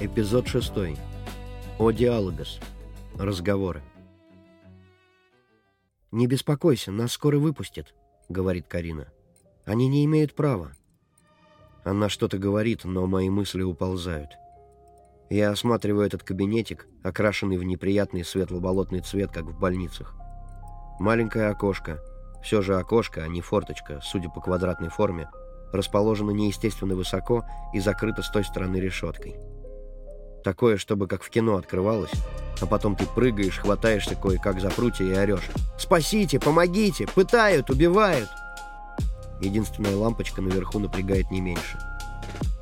Эпизод 6. О диалогос. Разговоры. «Не беспокойся, нас скоро выпустят», — говорит Карина. «Они не имеют права». Она что-то говорит, но мои мысли уползают. Я осматриваю этот кабинетик, окрашенный в неприятный светло-болотный цвет, как в больницах. Маленькое окошко, все же окошко, а не форточка, судя по квадратной форме, расположено неестественно высоко и закрыто с той стороны решеткой. Такое, чтобы как в кино открывалось, а потом ты прыгаешь, хватаешься кое-как за прутья и орешь. «Спасите! Помогите! Пытают! Убивают!» Единственная лампочка наверху напрягает не меньше.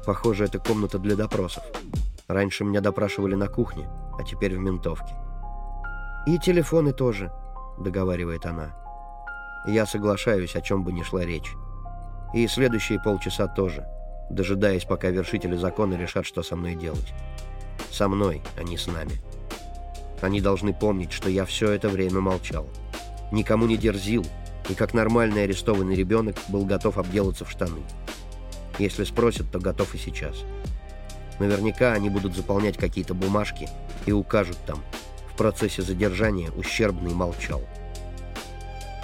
Похоже, это комната для допросов. Раньше меня допрашивали на кухне, а теперь в ментовке. «И телефоны тоже», — договаривает она. Я соглашаюсь, о чем бы ни шла речь. И следующие полчаса тоже, дожидаясь, пока вершители закона решат, что со мной делать. Со мной, а не с нами. Они должны помнить, что я все это время молчал. Никому не дерзил, и как нормальный арестованный ребенок был готов обделаться в штаны. Если спросят, то готов и сейчас. Наверняка они будут заполнять какие-то бумажки и укажут там. В процессе задержания ущербный молчал.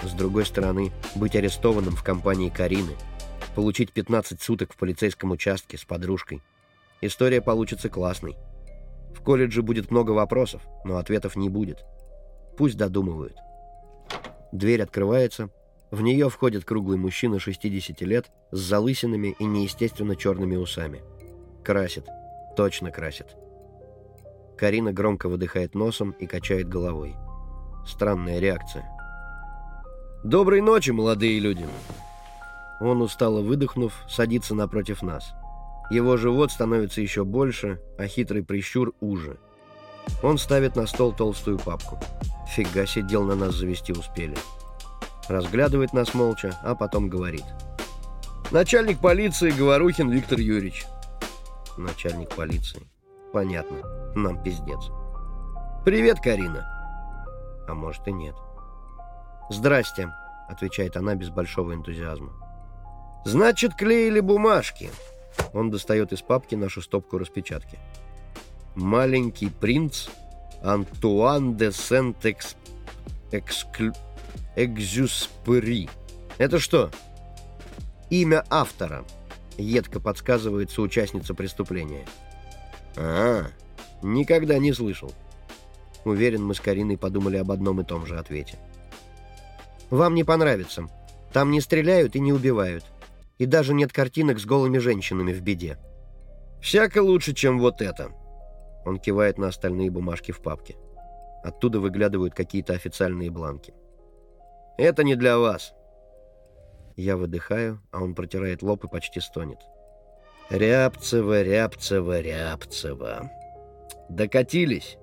С другой стороны, быть арестованным в компании Карины, получить 15 суток в полицейском участке с подружкой. История получится классной. Колледже будет много вопросов, но ответов не будет. Пусть додумывают. Дверь открывается. В нее входит круглый мужчина 60 лет с залысинами и неестественно черными усами. Красит. Точно красит. Карина громко выдыхает носом и качает головой. Странная реакция. «Доброй ночи, молодые люди!» Он, устало выдохнув, садится напротив нас. Его живот становится еще больше, а хитрый прищур уже. Он ставит на стол толстую папку. Фига сидел на нас завести успели. Разглядывает нас молча, а потом говорит. «Начальник полиции Говорухин Виктор Юрьевич». «Начальник полиции. Понятно. Нам пиздец». «Привет, Карина». А может и нет. «Здрасте», — отвечает она без большого энтузиазма. «Значит, клеили бумажки». Он достает из папки нашу стопку распечатки. «Маленький принц Антуан де Сент-Экс... Эксклю... Экзюспери». «Это что?» «Имя автора», — едко подсказывает соучастница преступления. «А, никогда не слышал». Уверен, мы с Кариной подумали об одном и том же ответе. Вам не понравится. Там не стреляют и не убивают. И даже нет картинок с голыми женщинами в беде. Всяко лучше, чем вот это. Он кивает на остальные бумажки в папке. Оттуда выглядывают какие-то официальные бланки. Это не для вас. Я выдыхаю, а он протирает лоб и почти стонет. Рябцева, Рябцева, Рябцева. Докатились?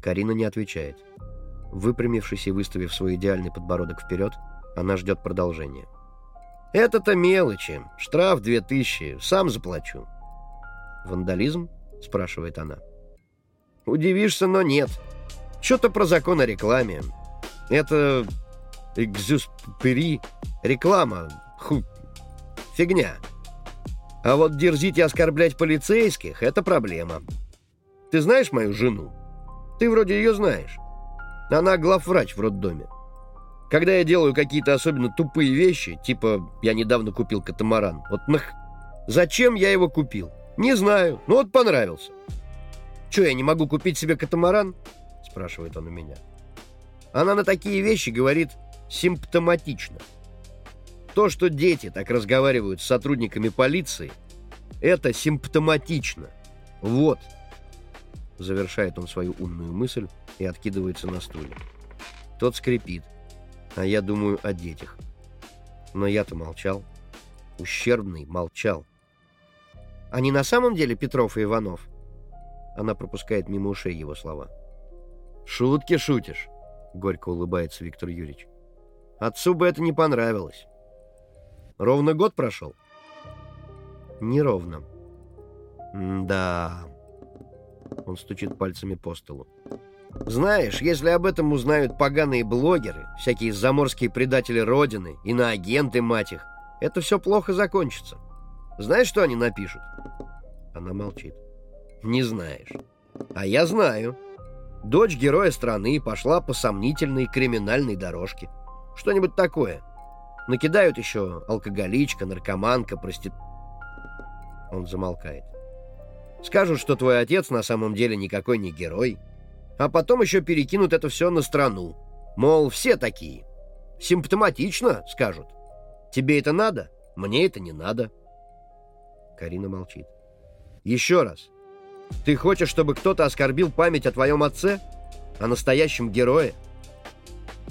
Карина не отвечает. Выпрямившись и выставив свой идеальный подбородок вперед, она ждет продолжения. «Это-то мелочи. Штраф две тысячи. Сам заплачу». «Вандализм?» — спрашивает она. «Удивишься, но нет. Что-то про закон о рекламе. Это экзюспери, реклама, ху, фигня. А вот дерзить и оскорблять полицейских — это проблема. Ты знаешь мою жену? Ты вроде ее знаешь. Она главврач в роддоме. Когда я делаю какие-то особенно тупые вещи, типа я недавно купил катамаран, вот нах... Зачем я его купил? Не знаю, ну вот понравился. Че, я не могу купить себе катамаран? Спрашивает он у меня. Она на такие вещи говорит симптоматично. То, что дети так разговаривают с сотрудниками полиции, это симптоматично. Вот. Завершает он свою умную мысль и откидывается на стуле. Тот скрипит, а я думаю о детях. Но я-то молчал. Ущербный молчал. Они на самом деле Петров и Иванов? Она пропускает мимо ушей его слова. «Шутки шутишь», — горько улыбается Виктор Юрьевич. «Отцу бы это не понравилось. Ровно год прошел?» «Неровно». «Да...» Он стучит пальцами по столу. Знаешь, если об этом узнают поганые блогеры, всякие заморские предатели Родины, иноагенты, мать их, это все плохо закончится. Знаешь, что они напишут?» Она молчит. Не знаешь. А я знаю. Дочь героя страны пошла по сомнительной криминальной дорожке. Что-нибудь такое. Накидают еще алкоголичка, наркоманка, простит... Он замолкает. Скажут, что твой отец на самом деле никакой не герой, а потом еще перекинут это все на страну. Мол, все такие. Симптоматично, скажут. Тебе это надо? Мне это не надо. Карина молчит. Еще раз. Ты хочешь, чтобы кто-то оскорбил память о твоем отце? О настоящем герое?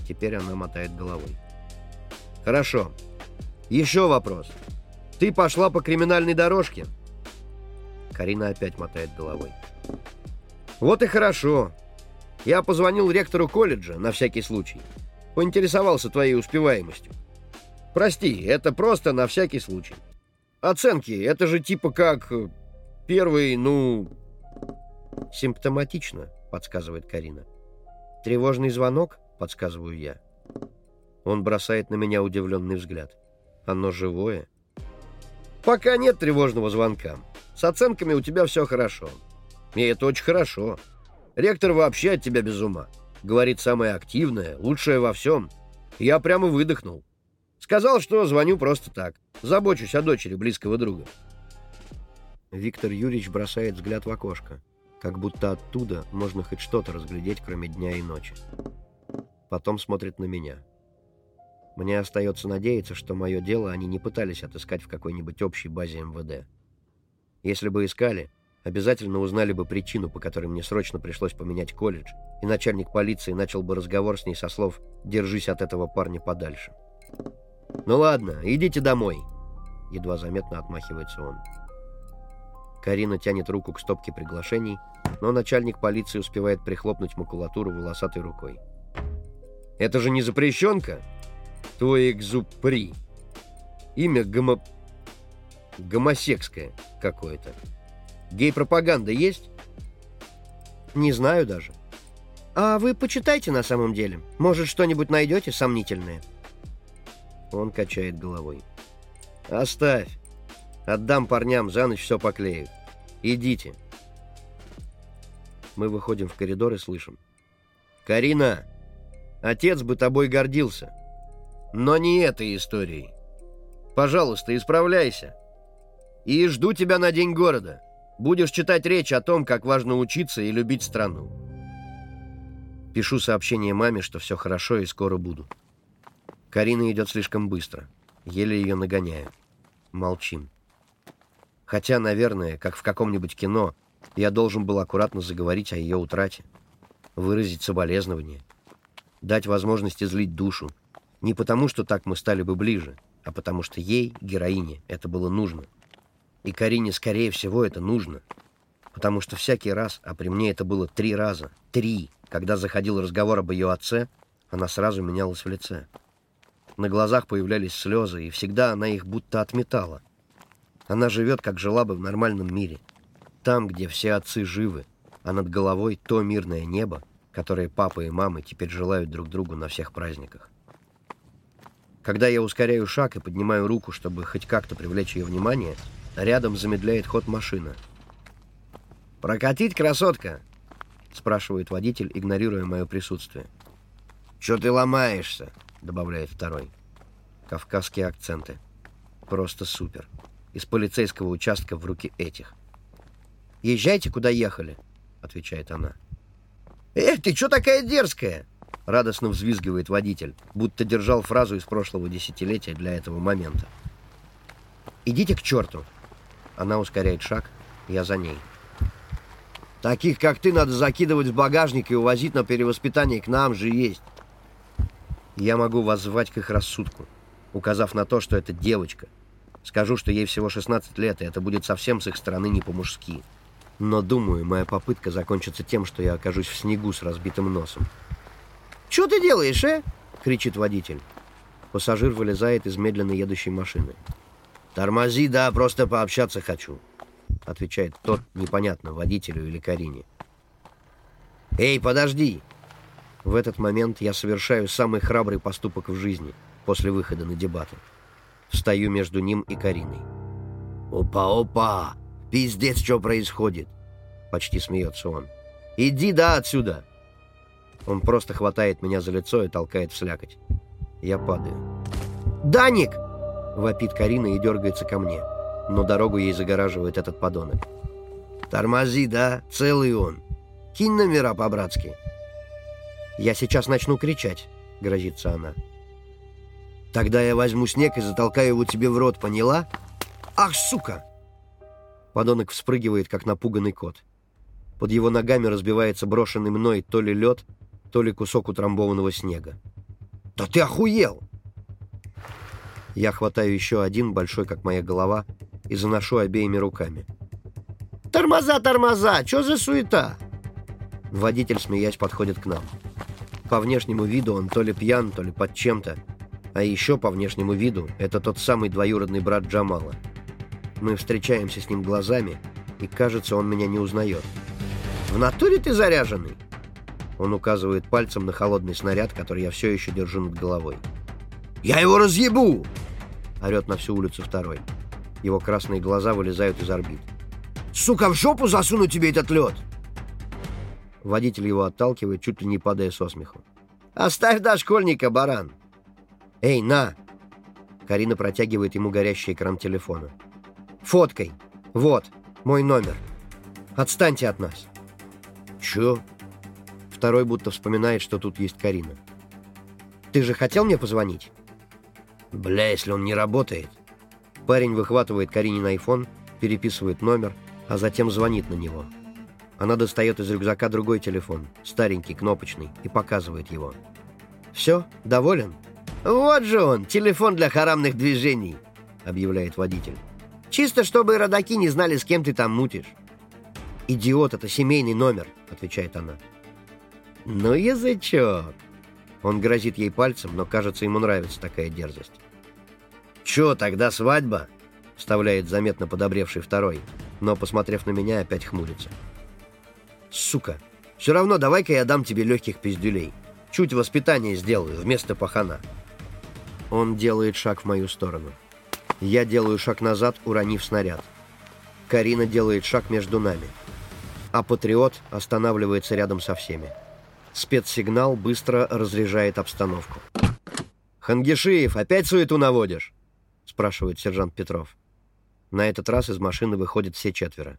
Теперь она мотает головой. Хорошо. Еще вопрос. Ты пошла по криминальной дорожке? Карина опять мотает головой. Вот и хорошо. Я позвонил ректору колледжа на всякий случай. Поинтересовался твоей успеваемостью. Прости, это просто на всякий случай. Оценки, это же типа как первый, ну... Симптоматично, подсказывает Карина. Тревожный звонок, подсказываю я. Он бросает на меня удивленный взгляд. Оно живое? Пока нет тревожного звонка. С оценками у тебя все хорошо. И это очень хорошо. Ректор вообще от тебя без ума. Говорит, самое активное, лучшее во всем. Я прямо выдохнул. Сказал, что звоню просто так. Забочусь о дочери близкого друга. Виктор Юрьевич бросает взгляд в окошко, как будто оттуда можно хоть что-то разглядеть, кроме дня и ночи. Потом смотрит на меня. Мне остается надеяться, что мое дело они не пытались отыскать в какой-нибудь общей базе МВД. Если бы искали, обязательно узнали бы причину, по которой мне срочно пришлось поменять колледж, и начальник полиции начал бы разговор с ней со слов «держись от этого парня подальше». «Ну ладно, идите домой», — едва заметно отмахивается он. Карина тянет руку к стопке приглашений, но начальник полиции успевает прихлопнуть макулатуру волосатой рукой. «Это же не запрещенка? Твой экзупри. Имя гомо... гомосекское какое-то. Гей-пропаганда есть?» «Не знаю даже». «А вы почитайте на самом деле. Может, что-нибудь найдете сомнительное?» Он качает головой. «Оставь. Отдам парням, за ночь все поклею. Идите». Мы выходим в коридор и слышим. «Карина, отец бы тобой гордился. Но не этой историей. Пожалуйста, исправляйся. И жду тебя на День города. Будешь читать речь о том, как важно учиться и любить страну». Пишу сообщение маме, что все хорошо и скоро буду. Карина идет слишком быстро. Еле ее нагоняю. Молчим. Хотя, наверное, как в каком-нибудь кино, я должен был аккуратно заговорить о ее утрате. Выразить соболезнование. Дать возможность излить душу. Не потому, что так мы стали бы ближе, а потому что ей, героине, это было нужно. И Карине, скорее всего, это нужно. Потому что всякий раз, а при мне это было три раза, три, когда заходил разговор об ее отце, она сразу менялась в лице. На глазах появлялись слезы, и всегда она их будто отметала. Она живет, как жила бы в нормальном мире. Там, где все отцы живы, а над головой то мирное небо, которое папа и мамы теперь желают друг другу на всех праздниках. Когда я ускоряю шаг и поднимаю руку, чтобы хоть как-то привлечь ее внимание, рядом замедляет ход машина. «Прокатить, красотка?» — спрашивает водитель, игнорируя мое присутствие. «Чё ты ломаешься?» добавляет второй. Кавказские акценты. Просто супер. Из полицейского участка в руки этих. «Езжайте, куда ехали», — отвечает она. «Эх, ты что такая дерзкая?» — радостно взвизгивает водитель, будто держал фразу из прошлого десятилетия для этого момента. «Идите к черту!» Она ускоряет шаг, я за ней. «Таких, как ты, надо закидывать в багажник и увозить на перевоспитание к нам же есть я могу воззвать к их рассудку, указав на то, что это девочка. Скажу, что ей всего 16 лет, и это будет совсем с их стороны не по-мужски. Но, думаю, моя попытка закончится тем, что я окажусь в снегу с разбитым носом. «Чё ты делаешь, э?» — кричит водитель. Пассажир вылезает из медленно едущей машины. «Тормози, да, просто пообщаться хочу», — отвечает тот, непонятно, водителю или Карине. «Эй, подожди!» В этот момент я совершаю самый храбрый поступок в жизни после выхода на дебаты. Встаю между ним и Кариной. «Опа-опа! Пиздец, что происходит!» — почти смеется он. «Иди да отсюда!» Он просто хватает меня за лицо и толкает в слякоть. Я падаю. «Даник!» — вопит Карина и дергается ко мне. Но дорогу ей загораживает этот подонок. «Тормози, да? Целый он. Кинь номера по-братски». «Я сейчас начну кричать», — грозится она. «Тогда я возьму снег и затолкаю его тебе в рот, поняла? Ах, сука!» Подонок вспрыгивает, как напуганный кот. Под его ногами разбивается брошенный мной то ли лед, то ли кусок утрамбованного снега. «Да ты охуел!» Я хватаю еще один, большой, как моя голова, и заношу обеими руками. «Тормоза, тормоза! Что за суета?» Водитель, смеясь, подходит к нам. По внешнему виду он то ли пьян, то ли под чем-то. А еще по внешнему виду это тот самый двоюродный брат Джамала. Мы встречаемся с ним глазами, и, кажется, он меня не узнает. «В натуре ты заряженный?» Он указывает пальцем на холодный снаряд, который я все еще держу над головой. «Я его разъебу!» Орет на всю улицу второй. Его красные глаза вылезают из орбит. «Сука, в жопу засуну тебе этот лед!» Водитель его отталкивает, чуть ли не падая со смеху. «Оставь дошкольника, баран!» «Эй, на!» Карина протягивает ему горящий экран телефона. «Фоткой! Вот, мой номер. Отстаньте от нас!» «Чё?» Второй будто вспоминает, что тут есть Карина. «Ты же хотел мне позвонить?» «Бля, если он не работает...» Парень выхватывает Каринин айфон, переписывает номер, а затем звонит на него. Она достает из рюкзака другой телефон, старенький, кнопочный, и показывает его. «Все? Доволен?» «Вот же он, телефон для харамных движений», — объявляет водитель. «Чисто, чтобы родаки не знали, с кем ты там мутишь». «Идиот, это семейный номер», — отвечает она. «Ну, язычок!» Он грозит ей пальцем, но, кажется, ему нравится такая дерзость. «Чё, тогда свадьба?» — вставляет заметно подобревший второй, но, посмотрев на меня, опять хмурится. «Сука! Все равно давай-ка я дам тебе легких пиздюлей. Чуть воспитание сделаю вместо пахана». Он делает шаг в мою сторону. Я делаю шаг назад, уронив снаряд. Карина делает шаг между нами. А патриот останавливается рядом со всеми. Спецсигнал быстро разряжает обстановку. «Хангишиев, опять суету наводишь?» — спрашивает сержант Петров. На этот раз из машины выходят все четверо.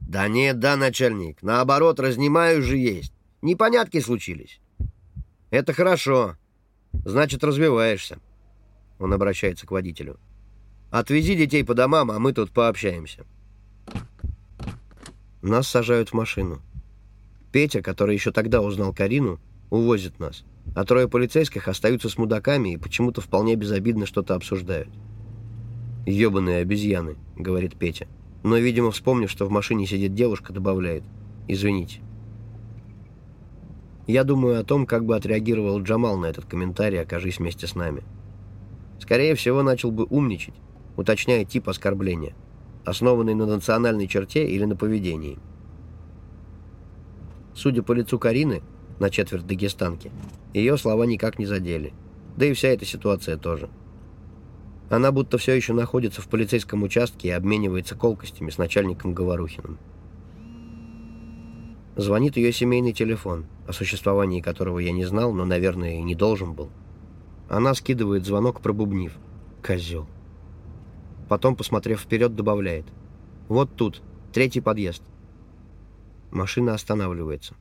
«Да нет, да, начальник. Наоборот, разнимаю же есть. Непонятки случились». «Это хорошо. Значит, развиваешься». Он обращается к водителю. «Отвези детей по домам, а мы тут пообщаемся». Нас сажают в машину. Петя, который еще тогда узнал Карину, увозит нас, а трое полицейских остаются с мудаками и почему-то вполне безобидно что-то обсуждают. «Ебаные обезьяны», — говорит Петя. Но, видимо, вспомнив, что в машине сидит девушка, добавляет. «Извините». Я думаю о том, как бы отреагировал Джамал на этот комментарий, окажись вместе с нами. Скорее всего, начал бы умничать, уточняя тип оскорбления, основанный на национальной черте или на поведении. Судя по лицу Карины, на четверть дагестанки, ее слова никак не задели. Да и вся эта ситуация тоже. Она будто все еще находится в полицейском участке и обменивается колкостями с начальником Говорухиным. Звонит ее семейный телефон, о существовании которого я не знал, но, наверное, и не должен был. Она скидывает звонок, пробубнив. Козел. Потом, посмотрев вперед, добавляет. Вот тут, третий подъезд. Машина останавливается.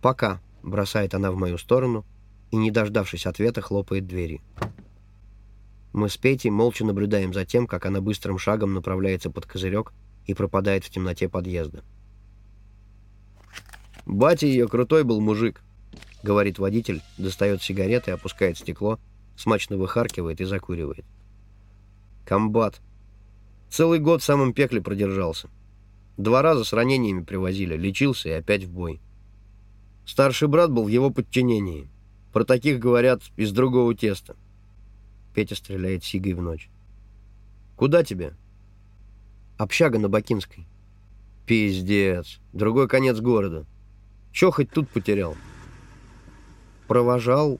«Пока», — бросает она в мою сторону и, не дождавшись ответа, хлопает двери. Мы с Петей молча наблюдаем за тем, как она быстрым шагом направляется под козырек и пропадает в темноте подъезда. «Батя ее крутой был мужик», — говорит водитель, достает сигареты, опускает стекло, смачно выхаркивает и закуривает. «Комбат. Целый год в самом пекле продержался. Два раза с ранениями привозили, лечился и опять в бой. Старший брат был в его подчинении. Про таких говорят из другого теста. Петя стреляет сигой в ночь. «Куда тебе?» «Общага на Бакинской». «Пиздец. Другой конец города. Чё хоть тут потерял?» «Провожал»,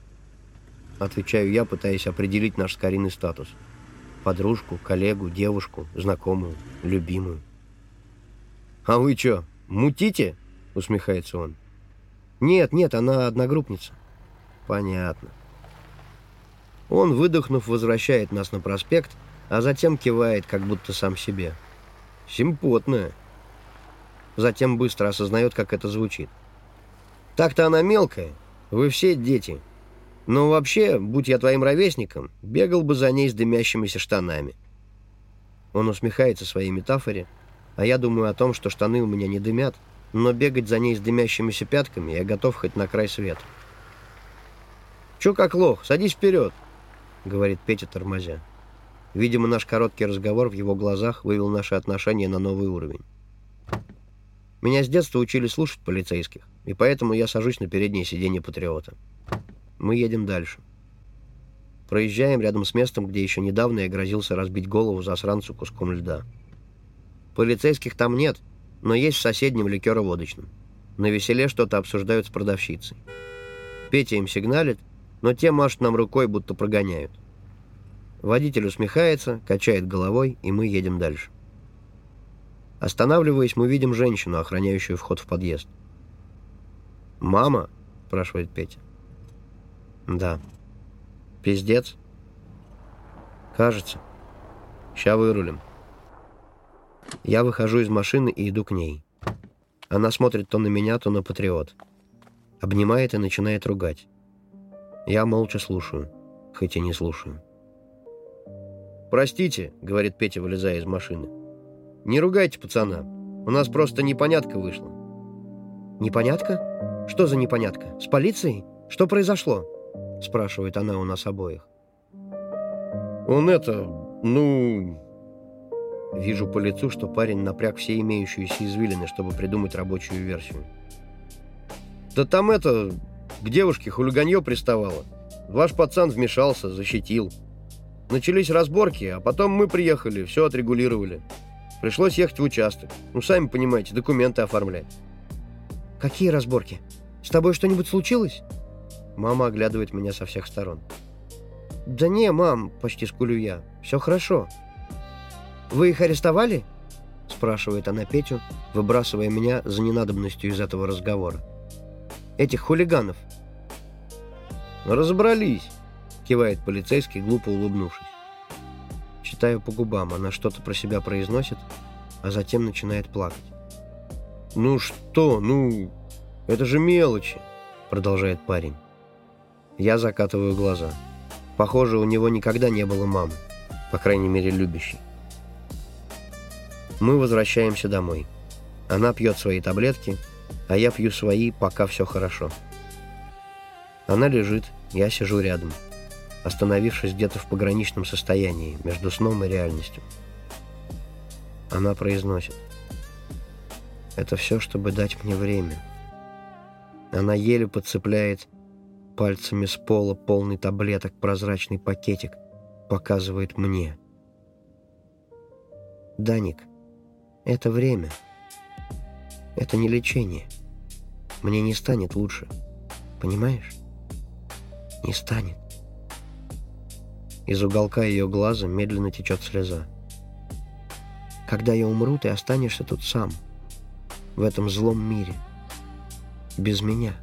— отвечаю я, пытаясь определить наш с статус. «Подружку, коллегу, девушку, знакомую, любимую». «А вы что, мутите?» — усмехается он. «Нет, нет, она одногруппница». «Понятно». Он, выдохнув, возвращает нас на проспект, а затем кивает, как будто сам себе. «Симпотная». Затем быстро осознает, как это звучит. «Так-то она мелкая. Вы все дети. Но вообще, будь я твоим ровесником, бегал бы за ней с дымящимися штанами». Он усмехается своей метафоре, а я думаю о том, что штаны у меня не дымят, но бегать за ней с дымящимися пятками я готов хоть на край света. «Чё как лох? Садись вперед!» — говорит Петя, тормозя. Видимо, наш короткий разговор в его глазах вывел наши отношения на новый уровень. Меня с детства учили слушать полицейских, и поэтому я сажусь на переднее сиденье «Патриота». Мы едем дальше. Проезжаем рядом с местом, где еще недавно я грозился разбить голову засранцу куском льда. Полицейских там нет, но есть в соседнем ликероводочном. На веселе что-то обсуждают с продавщицей. Петя им сигналит, но те машут нам рукой, будто прогоняют. Водитель усмехается, качает головой, и мы едем дальше. Останавливаясь, мы видим женщину, охраняющую вход в подъезд. «Мама?» – спрашивает Петя. «Да». «Пиздец?» «Кажется. Ща вырулим». Я выхожу из машины и иду к ней. Она смотрит то на меня, то на Патриот. Обнимает и начинает ругать. Я молча слушаю, хоть и не слушаю. «Простите», — говорит Петя, вылезая из машины. «Не ругайте пацана. У нас просто непонятка вышла». «Непонятка? Что за непонятка? С полицией? Что произошло?» — спрашивает она у нас обоих. «Он это... ну...» Вижу по лицу, что парень напряг все имеющиеся извилины, чтобы придумать рабочую версию. «Да там это... к девушке хулиганье приставало. Ваш пацан вмешался, защитил. Начались разборки, а потом мы приехали, все отрегулировали. Пришлось ехать в участок. Ну, сами понимаете, документы оформлять». «Какие разборки? С тобой что-нибудь случилось?» Мама оглядывает меня со всех сторон. «Да не, мам», — почти скулю я, — «все хорошо». «Вы их арестовали?» — спрашивает она Петю, выбрасывая меня за ненадобностью из этого разговора. «Этих хулиганов». «Разобрались», — кивает полицейский, глупо улыбнувшись. Читаю по губам, она что-то про себя произносит, а затем начинает плакать. «Ну что, ну, это же мелочи», — продолжает парень. Я закатываю глаза. Похоже, у него никогда не было мамы, по крайней мере, любящей. Мы возвращаемся домой. Она пьет свои таблетки, а я пью свои, пока все хорошо. Она лежит, я сижу рядом, остановившись где-то в пограничном состоянии, между сном и реальностью. Она произносит. Это все, чтобы дать мне время. Она еле подцепляет пальцами с пола полный таблеток прозрачный пакетик, показывает мне. «Даник, это время. Это не лечение. Мне не станет лучше. Понимаешь? Не станет. Из уголка ее глаза медленно течет слеза. Когда я умру, ты останешься тут сам. В этом злом мире. Без меня.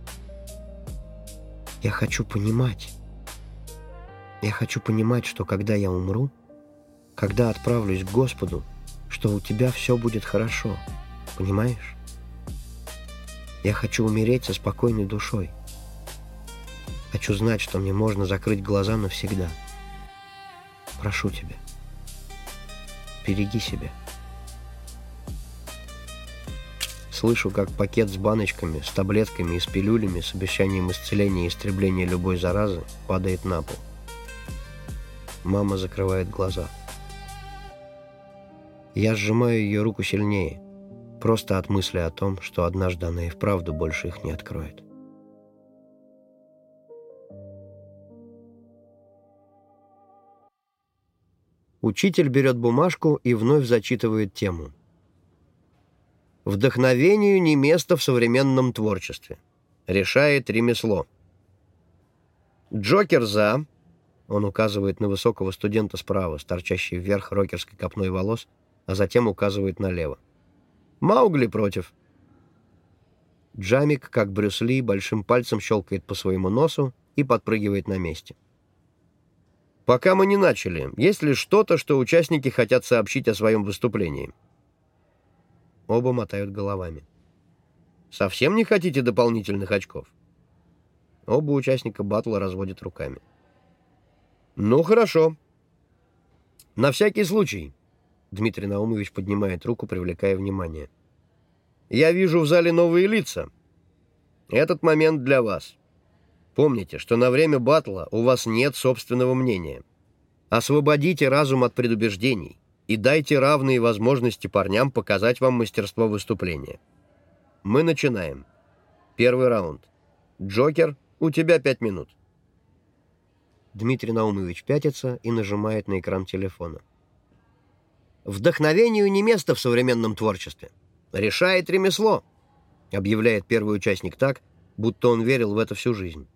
Я хочу понимать. Я хочу понимать, что когда я умру, когда отправлюсь к Господу, что у тебя все будет хорошо. Понимаешь? Я хочу умереть со спокойной душой. Хочу знать, что мне можно закрыть глаза навсегда. Прошу тебя, береги себя. Слышу, как пакет с баночками, с таблетками и с пилюлями с обещанием исцеления и истребления любой заразы падает на пол. Мама закрывает глаза. Я сжимаю ее руку сильнее, просто от мысли о том, что однажды она и вправду больше их не откроет. Учитель берет бумажку и вновь зачитывает тему. «Вдохновению не место в современном творчестве. Решает ремесло». Джокер за... Он указывает на высокого студента справа, с торчащей вверх рокерской копной волос – а затем указывает налево. Маугли против. Джамик, как Брюс Ли, большим пальцем щелкает по своему носу и подпрыгивает на месте. Пока мы не начали, есть ли что-то, что участники хотят сообщить о своем выступлении? Оба мотают головами. Совсем не хотите дополнительных очков? Оба участника батла разводят руками. Ну, хорошо. На всякий случай. Дмитрий Наумович поднимает руку, привлекая внимание. Я вижу в зале новые лица. Этот момент для вас. Помните, что на время батла у вас нет собственного мнения. Освободите разум от предубеждений и дайте равные возможности парням показать вам мастерство выступления. Мы начинаем. Первый раунд. Джокер, у тебя пять минут. Дмитрий Наумович пятится и нажимает на экран телефона. «Вдохновению не место в современном творчестве. Решает ремесло», — объявляет первый участник так, будто он верил в это всю жизнь.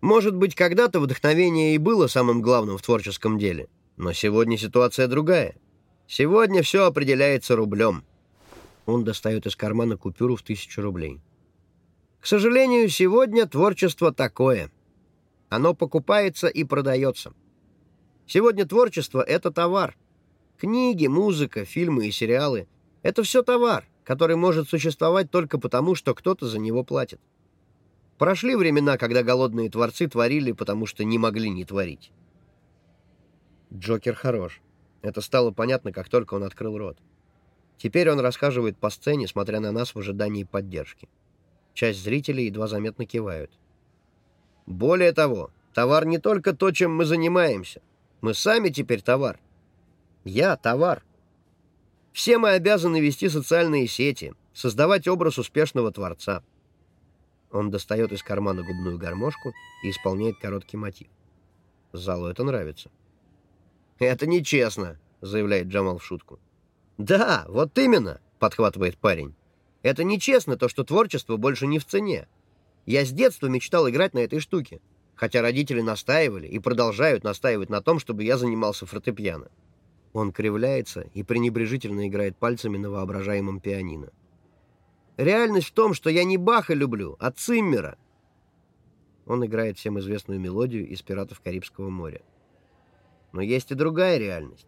Может быть, когда-то вдохновение и было самым главным в творческом деле, но сегодня ситуация другая. Сегодня все определяется рублем. Он достает из кармана купюру в тысячу рублей. К сожалению, сегодня творчество такое. Оно покупается и продается. Сегодня творчество — это товар. Книги, музыка, фильмы и сериалы — это все товар, который может существовать только потому, что кто-то за него платит. Прошли времена, когда голодные творцы творили, потому что не могли не творить. Джокер хорош. Это стало понятно, как только он открыл рот. Теперь он расхаживает по сцене, смотря на нас в ожидании поддержки. Часть зрителей едва заметно кивают. Более того, товар не только то, чем мы занимаемся. Мы сами теперь товар. Я товар. Все мы обязаны вести социальные сети, создавать образ успешного творца. Он достает из кармана губную гармошку и исполняет короткий мотив. Залу это нравится. «Это нечестно», — заявляет Джамал в шутку. «Да, вот именно», — подхватывает парень. «Это нечестно, то, что творчество больше не в цене. Я с детства мечтал играть на этой штуке, хотя родители настаивали и продолжают настаивать на том, чтобы я занимался фортепиано». Он кривляется и пренебрежительно играет пальцами на воображаемом пианино. Реальность в том, что я не Баха люблю, а Циммера. Он играет всем известную мелодию из «Пиратов Карибского моря». Но есть и другая реальность.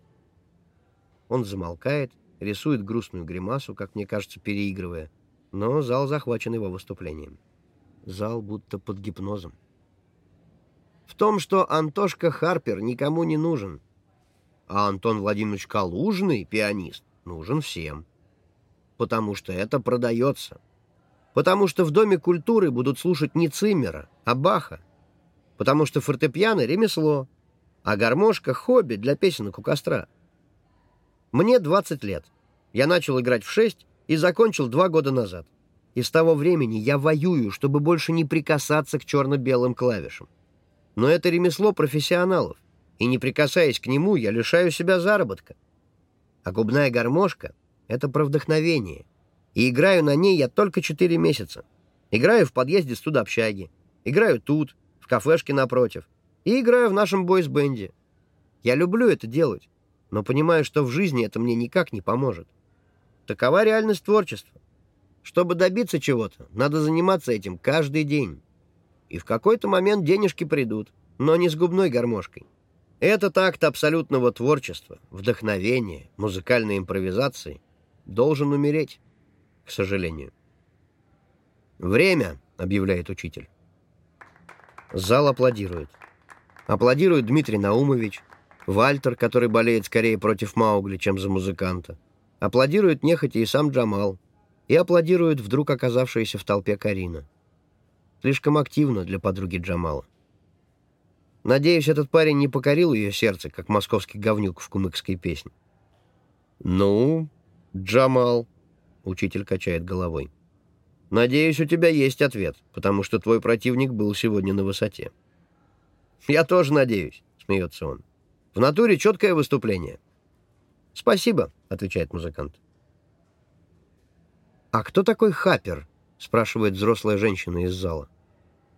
Он замолкает, рисует грустную гримасу, как мне кажется, переигрывая, но зал захвачен его выступлением. Зал будто под гипнозом. В том, что Антошка Харпер никому не нужен, а Антон Владимирович Калужный, пианист, нужен всем потому что это продается. Потому что в Доме культуры будут слушать не Циммера, а Баха. Потому что фортепиано — ремесло, а гармошка — хобби для песенок у костра. Мне 20 лет. Я начал играть в 6 и закончил два года назад. И с того времени я воюю, чтобы больше не прикасаться к черно-белым клавишам. Но это ремесло профессионалов, и не прикасаясь к нему, я лишаю себя заработка. А губная гармошка это про вдохновение. И играю на ней я только 4 месяца. Играю в подъезде студообщаги. Играю тут, в кафешке напротив. И играю в нашем бойс-бенде. Я люблю это делать, но понимаю, что в жизни это мне никак не поможет. Такова реальность творчества. Чтобы добиться чего-то, надо заниматься этим каждый день. И в какой-то момент денежки придут, но не с губной гармошкой. Этот акт абсолютного творчества, вдохновения, музыкальной импровизации должен умереть, к сожалению. «Время!» — объявляет учитель. Зал аплодирует. Аплодирует Дмитрий Наумович, Вальтер, который болеет скорее против Маугли, чем за музыканта. Аплодирует нехотя и сам Джамал. И аплодирует вдруг оказавшаяся в толпе Карина. Слишком активно для подруги Джамала. Надеюсь, этот парень не покорил ее сердце, как московский говнюк в кумыкской песне. «Ну, «Джамал», — учитель качает головой. «Надеюсь, у тебя есть ответ, потому что твой противник был сегодня на высоте». «Я тоже надеюсь», — смеется он. «В натуре четкое выступление». «Спасибо», — отвечает музыкант. «А кто такой Хапер?» — спрашивает взрослая женщина из зала.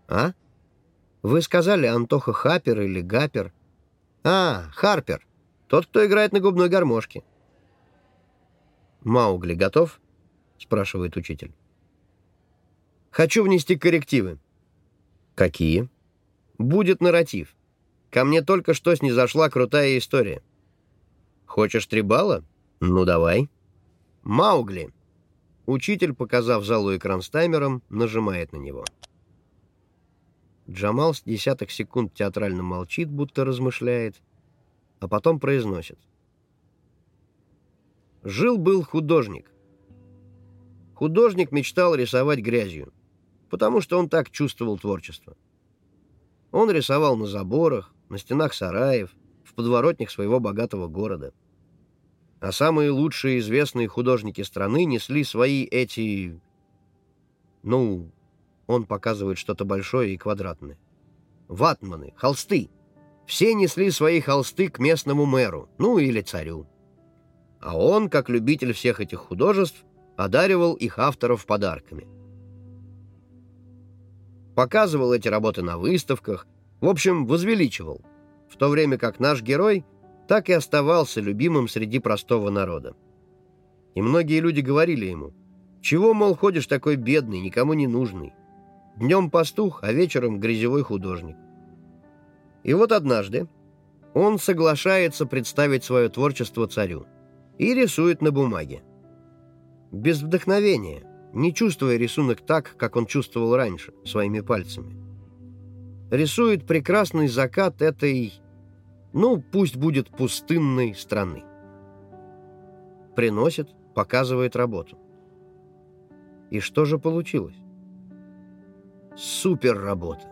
«А? Вы сказали Антоха Хапер или Гапер?» «А, Харпер. Тот, кто играет на губной гармошке. «Маугли готов?» спрашивает учитель. Хочу внести коррективы. Какие? Будет нарратив. Ко мне только что снизошла крутая история. Хочешь три балла? Ну, давай. Маугли. Учитель, показав залу экран с таймером, нажимает на него. Джамал с десяток секунд театрально молчит, будто размышляет, а потом произносит. Жил-был художник. Художник мечтал рисовать грязью, потому что он так чувствовал творчество. Он рисовал на заборах, на стенах сараев, в подворотнях своего богатого города. А самые лучшие известные художники страны несли свои эти... Ну, он показывает что-то большое и квадратное. Ватманы, холсты. Все несли свои холсты к местному мэру, ну или царю. А он, как любитель всех этих художеств, одаривал их авторов подарками. Показывал эти работы на выставках, в общем, возвеличивал, в то время как наш герой так и оставался любимым среди простого народа. И многие люди говорили ему, «Чего, мол, ходишь такой бедный, никому не нужный? Днем пастух, а вечером грязевой художник». И вот однажды он соглашается представить свое творчество царю и рисует на бумаге. Без вдохновения, не чувствуя рисунок так, как он чувствовал раньше, своими пальцами рисует прекрасный закат этой, ну, пусть будет пустынной страны. Приносит, показывает работу. И что же получилось? Супер работа.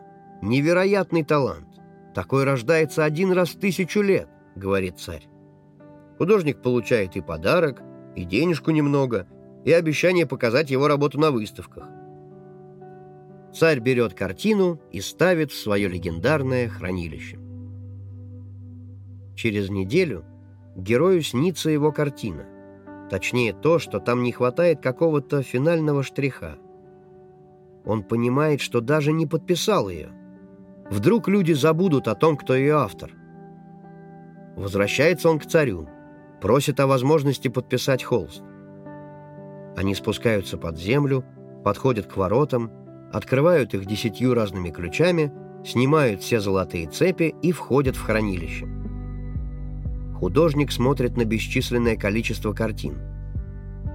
Невероятный талант. Такой рождается один раз в тысячу лет, говорит царь. Художник получает и подарок, и денежку немного, и обещание показать его работу на выставках. Царь берет картину и ставит в свое легендарное хранилище. Через неделю герою снится его картина. Точнее то, что там не хватает какого-то финального штриха. Он понимает, что даже не подписал ее. Вдруг люди забудут о том, кто ее автор. Возвращается он к царю, просит о возможности подписать холст. Они спускаются под землю, подходят к воротам открывают их десятью разными ключами, снимают все золотые цепи и входят в хранилище. Художник смотрит на бесчисленное количество картин.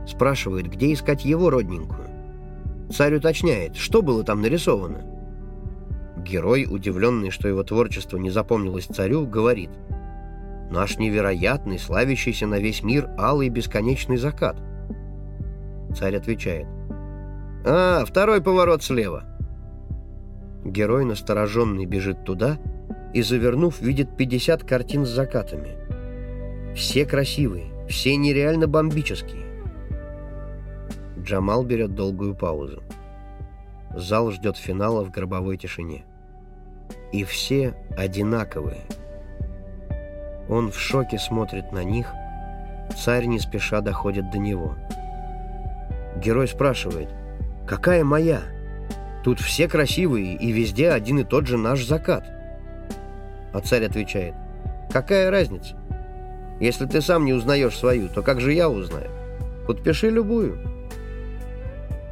Спрашивает, где искать его родненькую. Царь уточняет, что было там нарисовано. Герой, удивленный, что его творчество не запомнилось царю, говорит «Наш невероятный, славящийся на весь мир алый бесконечный закат». Царь отвечает «А, второй поворот слева». Герой, настороженный, бежит туда и, завернув, видит 50 картин с закатами. Все красивые, все нереально бомбические. Джамал берет долгую паузу. Зал ждет финала в гробовой тишине. И все одинаковые. Он в шоке смотрит на них, царь не спеша доходит до него. Герой спрашивает — Какая моя? Тут все красивые, и везде один и тот же наш закат. А царь отвечает, какая разница? Если ты сам не узнаешь свою, то как же я узнаю? Подпиши любую.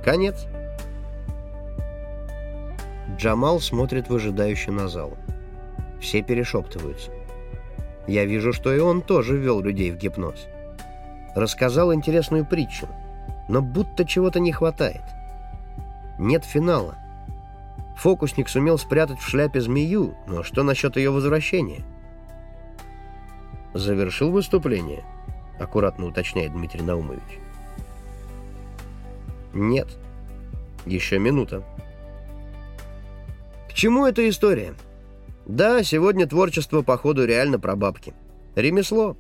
Конец. Джамал смотрит выжидающе на зал. Все перешептываются. Я вижу, что и он тоже ввел людей в гипноз. Рассказал интересную притчу, но будто чего-то не хватает — нет финала. Фокусник сумел спрятать в шляпе змею, но что насчет ее возвращения? Завершил выступление, аккуратно уточняет Дмитрий Наумович. Нет. Еще минута. К чему эта история? Да, сегодня творчество, походу, реально про бабки. Ремесло.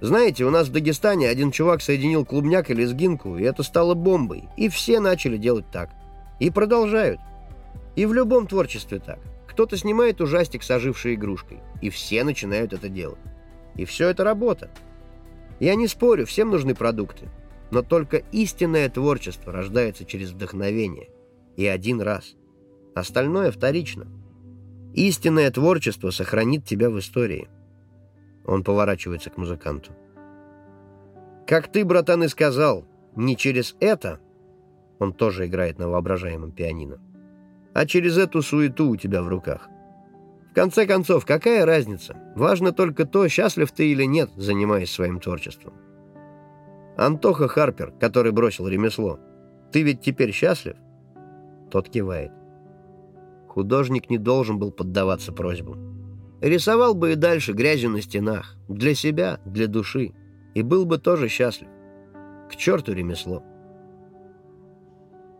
Знаете, у нас в Дагестане один чувак соединил клубняк и лезгинку, и это стало бомбой. И все начали делать так. И продолжают. И в любом творчестве так. Кто-то снимает ужастик с ожившей игрушкой, и все начинают это делать. И все это работа. Я не спорю, всем нужны продукты. Но только истинное творчество рождается через вдохновение. И один раз. Остальное вторично. Истинное творчество сохранит тебя в истории. Он поворачивается к музыканту. Как ты, братан, и сказал, Не через это, он тоже играет на воображаемом пианино, а через эту суету у тебя в руках. В конце концов, какая разница? Важно только то, счастлив ты или нет, занимаясь своим творчеством. Антоха Харпер, который бросил ремесло, ты ведь теперь счастлив? Тот кивает. Художник не должен был поддаваться просьбам. Рисовал бы и дальше грязью на стенах. Для себя, для души. И был бы тоже счастлив. К черту ремесло.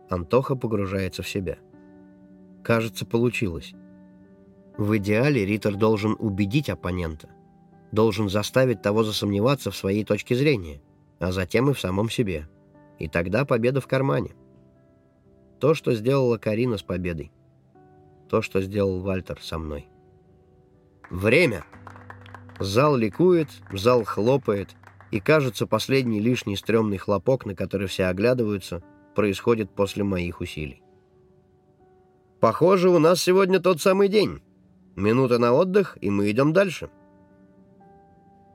Антоха погружается в себя. Кажется, получилось. В идеале Риттер должен убедить оппонента. Должен заставить того засомневаться в своей точке зрения, а затем и в самом себе. И тогда победа в кармане. То, что сделала Карина с победой. То, что сделал Вальтер со мной. Время. Зал ликует, зал хлопает, и, кажется, последний лишний стрёмный хлопок, на который все оглядываются, происходит после моих усилий. Похоже, у нас сегодня тот самый день. Минута на отдых, и мы идем дальше.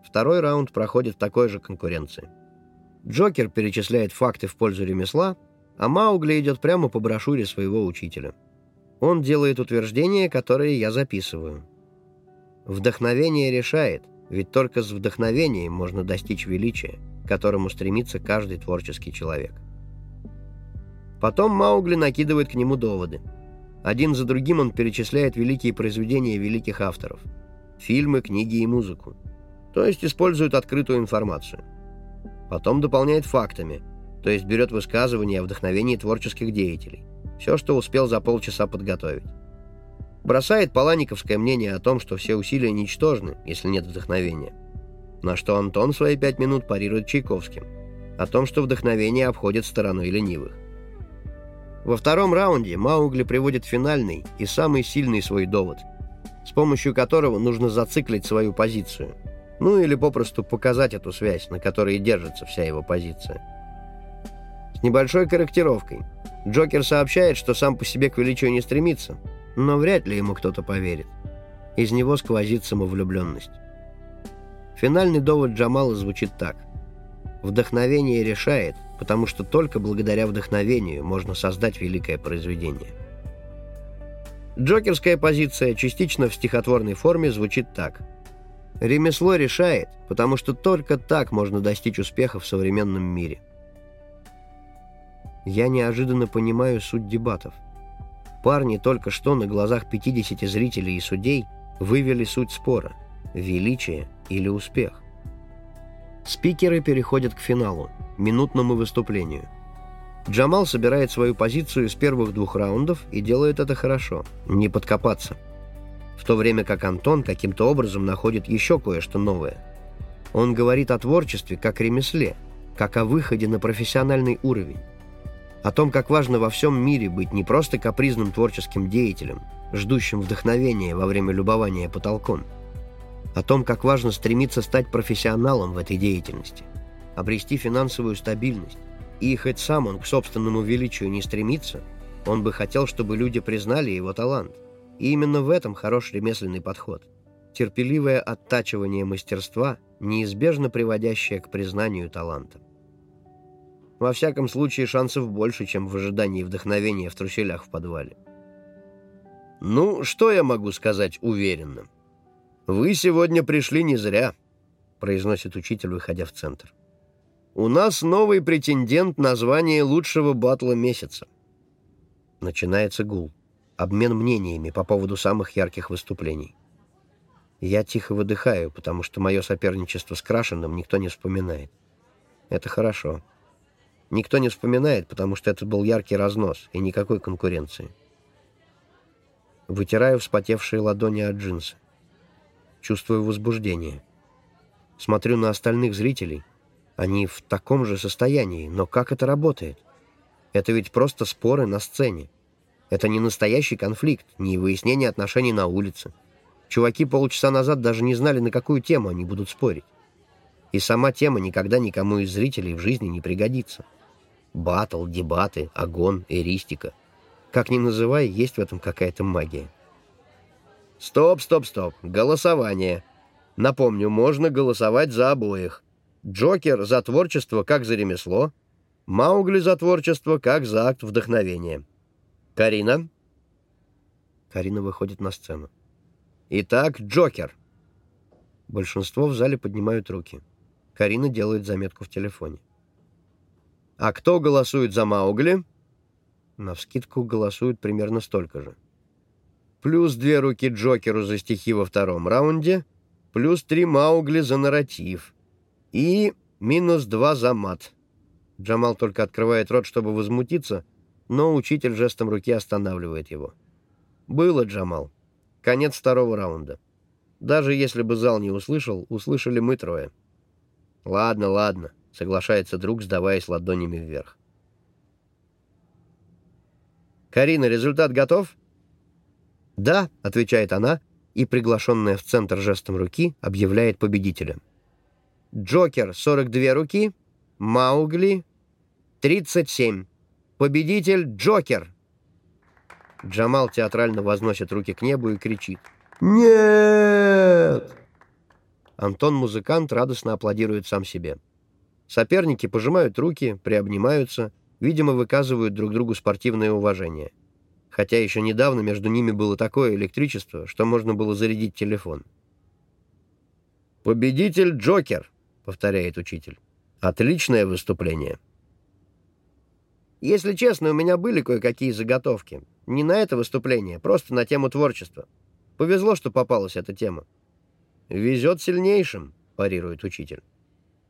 Второй раунд проходит в такой же конкуренции. Джокер перечисляет факты в пользу ремесла, а Маугли идет прямо по брошюре своего учителя. Он делает утверждения, которые я записываю. Вдохновение решает, ведь только с вдохновением можно достичь величия, к которому стремится каждый творческий человек. Потом Маугли накидывает к нему доводы. Один за другим он перечисляет великие произведения великих авторов. Фильмы, книги и музыку. То есть использует открытую информацию. Потом дополняет фактами, то есть берет высказывания о вдохновении творческих деятелей. Все, что успел за полчаса подготовить. Бросает паланиковское мнение о том, что все усилия ничтожны, если нет вдохновения. На что Антон свои пять минут парирует Чайковским. О том, что вдохновение обходит стороной ленивых. Во втором раунде Маугли приводит финальный и самый сильный свой довод, с помощью которого нужно зациклить свою позицию. Ну или попросту показать эту связь, на которой держится вся его позиция. С небольшой корректировкой. Джокер сообщает, что сам по себе к величию не стремится, но вряд ли ему кто-то поверит. Из него сквозит самовлюбленность. Финальный довод Джамала звучит так. Вдохновение решает, потому что только благодаря вдохновению можно создать великое произведение. Джокерская позиция частично в стихотворной форме звучит так. Ремесло решает, потому что только так можно достичь успеха в современном мире. Я неожиданно понимаю суть дебатов. Парни только что на глазах 50 зрителей и судей вывели суть спора – величие или успех. Спикеры переходят к финалу, минутному выступлению. Джамал собирает свою позицию из первых двух раундов и делает это хорошо, не подкопаться. В то время как Антон каким-то образом находит еще кое-что новое. Он говорит о творчестве как ремесле, как о выходе на профессиональный уровень о том, как важно во всем мире быть не просто капризным творческим деятелем, ждущим вдохновения во время любования потолком, о том, как важно стремиться стать профессионалом в этой деятельности, обрести финансовую стабильность. И хоть сам он к собственному величию не стремится, он бы хотел, чтобы люди признали его талант. И именно в этом хорош ремесленный подход. Терпеливое оттачивание мастерства, неизбежно приводящее к признанию таланта. Во всяком случае, шансов больше, чем в ожидании вдохновения в труселях в подвале. «Ну, что я могу сказать уверенно? Вы сегодня пришли не зря», — произносит учитель, выходя в центр. «У нас новый претендент на звание лучшего батла месяца». Начинается гул, обмен мнениями по поводу самых ярких выступлений. Я тихо выдыхаю, потому что мое соперничество с Крашеным никто не вспоминает. Это хорошо. Никто не вспоминает, потому что это был яркий разнос и никакой конкуренции. Вытираю вспотевшие ладони от джинсы. Чувствую возбуждение. Смотрю на остальных зрителей. Они в таком же состоянии, но как это работает? Это ведь просто споры на сцене. Это не настоящий конфликт, не выяснение отношений на улице. Чуваки полчаса назад даже не знали, на какую тему они будут спорить. И сама тема никогда никому из зрителей в жизни не пригодится. Батл, дебаты, огон, эристика. Как ни называй, есть в этом какая-то магия. Стоп, стоп, стоп. Голосование. Напомню, можно голосовать за обоих. Джокер за творчество как за ремесло, Маугли за творчество, как за акт вдохновения. Карина?» Карина выходит на сцену. «Итак, Джокер». Большинство в зале поднимают руки. Карина делает заметку в телефоне. «А кто голосует за Маугли?» Навскидку голосуют примерно столько же. Плюс две руки Джокеру за стихи во втором раунде, плюс три Маугли за нарратив. И минус два за мат. Джамал только открывает рот, чтобы возмутиться, но учитель жестом руки останавливает его. Было, Джамал. Конец второго раунда. Даже если бы зал не услышал, услышали мы трое. Ладно, ладно, соглашается друг, сдаваясь ладонями вверх. «Карина, результат готов?» «Да», — отвечает она, и, приглашенная в центр жестом руки, объявляет победителя. «Джокер — 42 руки, Маугли — 37. Победитель — Джокер!» Джамал театрально возносит руки к небу и кричит. «Нет!» Антон-музыкант радостно аплодирует сам себе. Соперники пожимают руки, приобнимаются, видимо, выказывают друг другу спортивное уважение. Хотя еще недавно между ними было такое электричество, что можно было зарядить телефон. «Победитель Джокер», — повторяет учитель. «Отличное выступление». Если честно, у меня были кое-какие заготовки. Не на это выступление, просто на тему творчества. Повезло, что попалась эта тема. «Везет сильнейшим», — парирует учитель.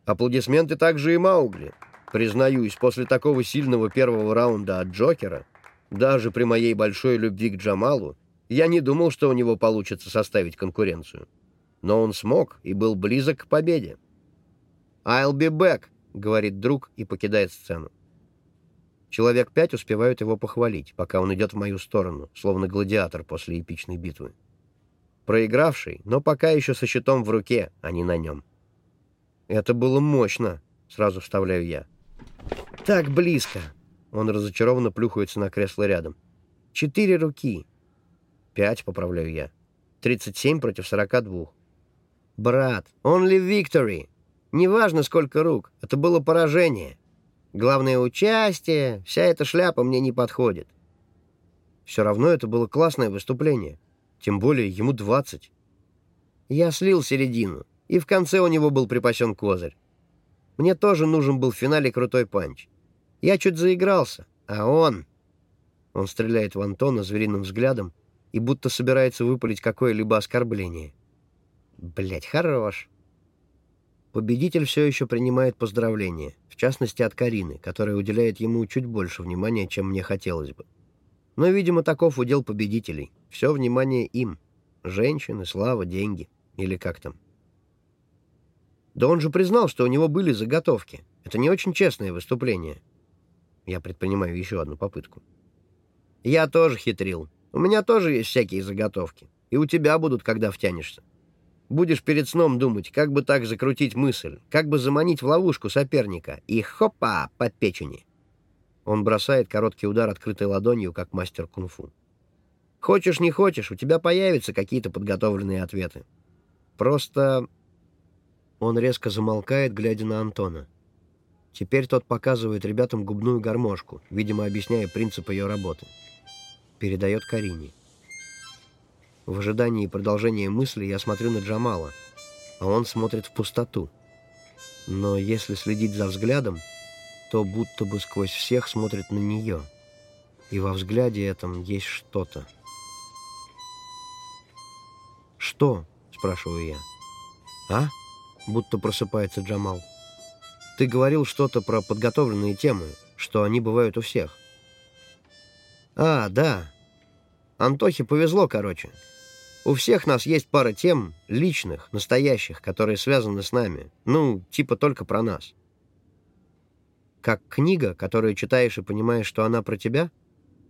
Аплодисменты также и Маугли. Признаюсь, после такого сильного первого раунда от Джокера, даже при моей большой любви к Джамалу, я не думал, что у него получится составить конкуренцию. Но он смог и был близок к победе. «I'll be back», — говорит друг и покидает сцену. Человек пять успевают его похвалить, пока он идет в мою сторону, словно гладиатор после эпичной битвы. Проигравший, но пока еще со щитом в руке, а не на нем. «Это было мощно», — сразу вставляю я. «Так близко!» — он разочарованно плюхается на кресло рядом. «Четыре руки!» «Пять», — поправляю я. «Тридцать семь против сорока двух». «Брат, only victory! Неважно, сколько рук, это было поражение. Главное — участие, вся эта шляпа мне не подходит». Все равно это было классное выступление. Тем более ему двадцать. Я слил середину и в конце у него был припасен козырь. Мне тоже нужен был в финале крутой панч. Я чуть заигрался, а он... Он стреляет в Антона звериным взглядом и будто собирается выпалить какое-либо оскорбление. Блять, хорош. Победитель все еще принимает поздравления, в частности от Карины, которая уделяет ему чуть больше внимания, чем мне хотелось бы. Но, видимо, таков удел победителей. Все внимание им. Женщины, слава, деньги. Или как там. Да он же признал, что у него были заготовки. Это не очень честное выступление. Я предпринимаю еще одну попытку. Я тоже хитрил. У меня тоже есть всякие заготовки. И у тебя будут, когда втянешься. Будешь перед сном думать, как бы так закрутить мысль, как бы заманить в ловушку соперника. И хопа, по печени. Он бросает короткий удар открытой ладонью, как мастер кунг-фу. Хочешь, не хочешь, у тебя появятся какие-то подготовленные ответы. Просто он резко замолкает, глядя на Антона. Теперь тот показывает ребятам губную гармошку, видимо, объясняя принцип ее работы. Передает Карине. В ожидании продолжения мысли я смотрю на Джамала, а он смотрит в пустоту. Но если следить за взглядом, то будто бы сквозь всех смотрит на нее. И во взгляде этом есть что-то. «Что?» — спрашиваю я. «А?» будто просыпается Джамал. Ты говорил что-то про подготовленные темы, что они бывают у всех. А, да. Антохе повезло, короче. У всех нас есть пара тем, личных, настоящих, которые связаны с нами. Ну, типа только про нас. Как книга, которую читаешь и понимаешь, что она про тебя?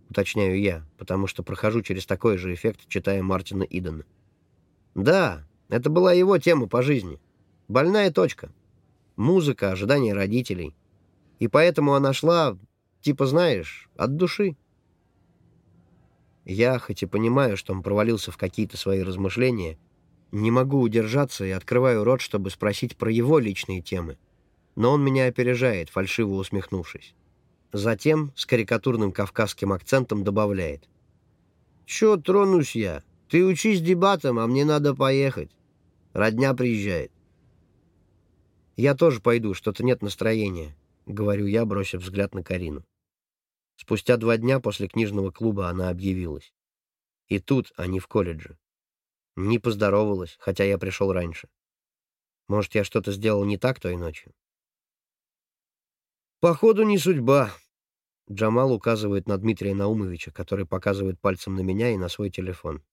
Уточняю я, потому что прохожу через такой же эффект, читая Мартина Идена. Да, это была его тема по жизни. Больная точка. Музыка, ожидание родителей. И поэтому она шла, типа, знаешь, от души. Я, хоть и понимаю, что он провалился в какие-то свои размышления, не могу удержаться и открываю рот, чтобы спросить про его личные темы. но он меня опережает, фальшиво усмехнувшись. Затем с карикатурным кавказским акцентом добавляет. «Чё тронусь я? Ты учись дебатам, а мне надо поехать. Родня приезжает». «Я тоже пойду, что-то нет настроения», — говорю я, бросив взгляд на Карину. Спустя два дня после книжного клуба она объявилась. И тут, а не в колледже. Не поздоровалась, хотя я пришел раньше. Может, я что-то сделал не так той ночью? «Походу, не судьба», — Джамал указывает на Дмитрия Наумовича, который показывает пальцем на меня и на свой телефон.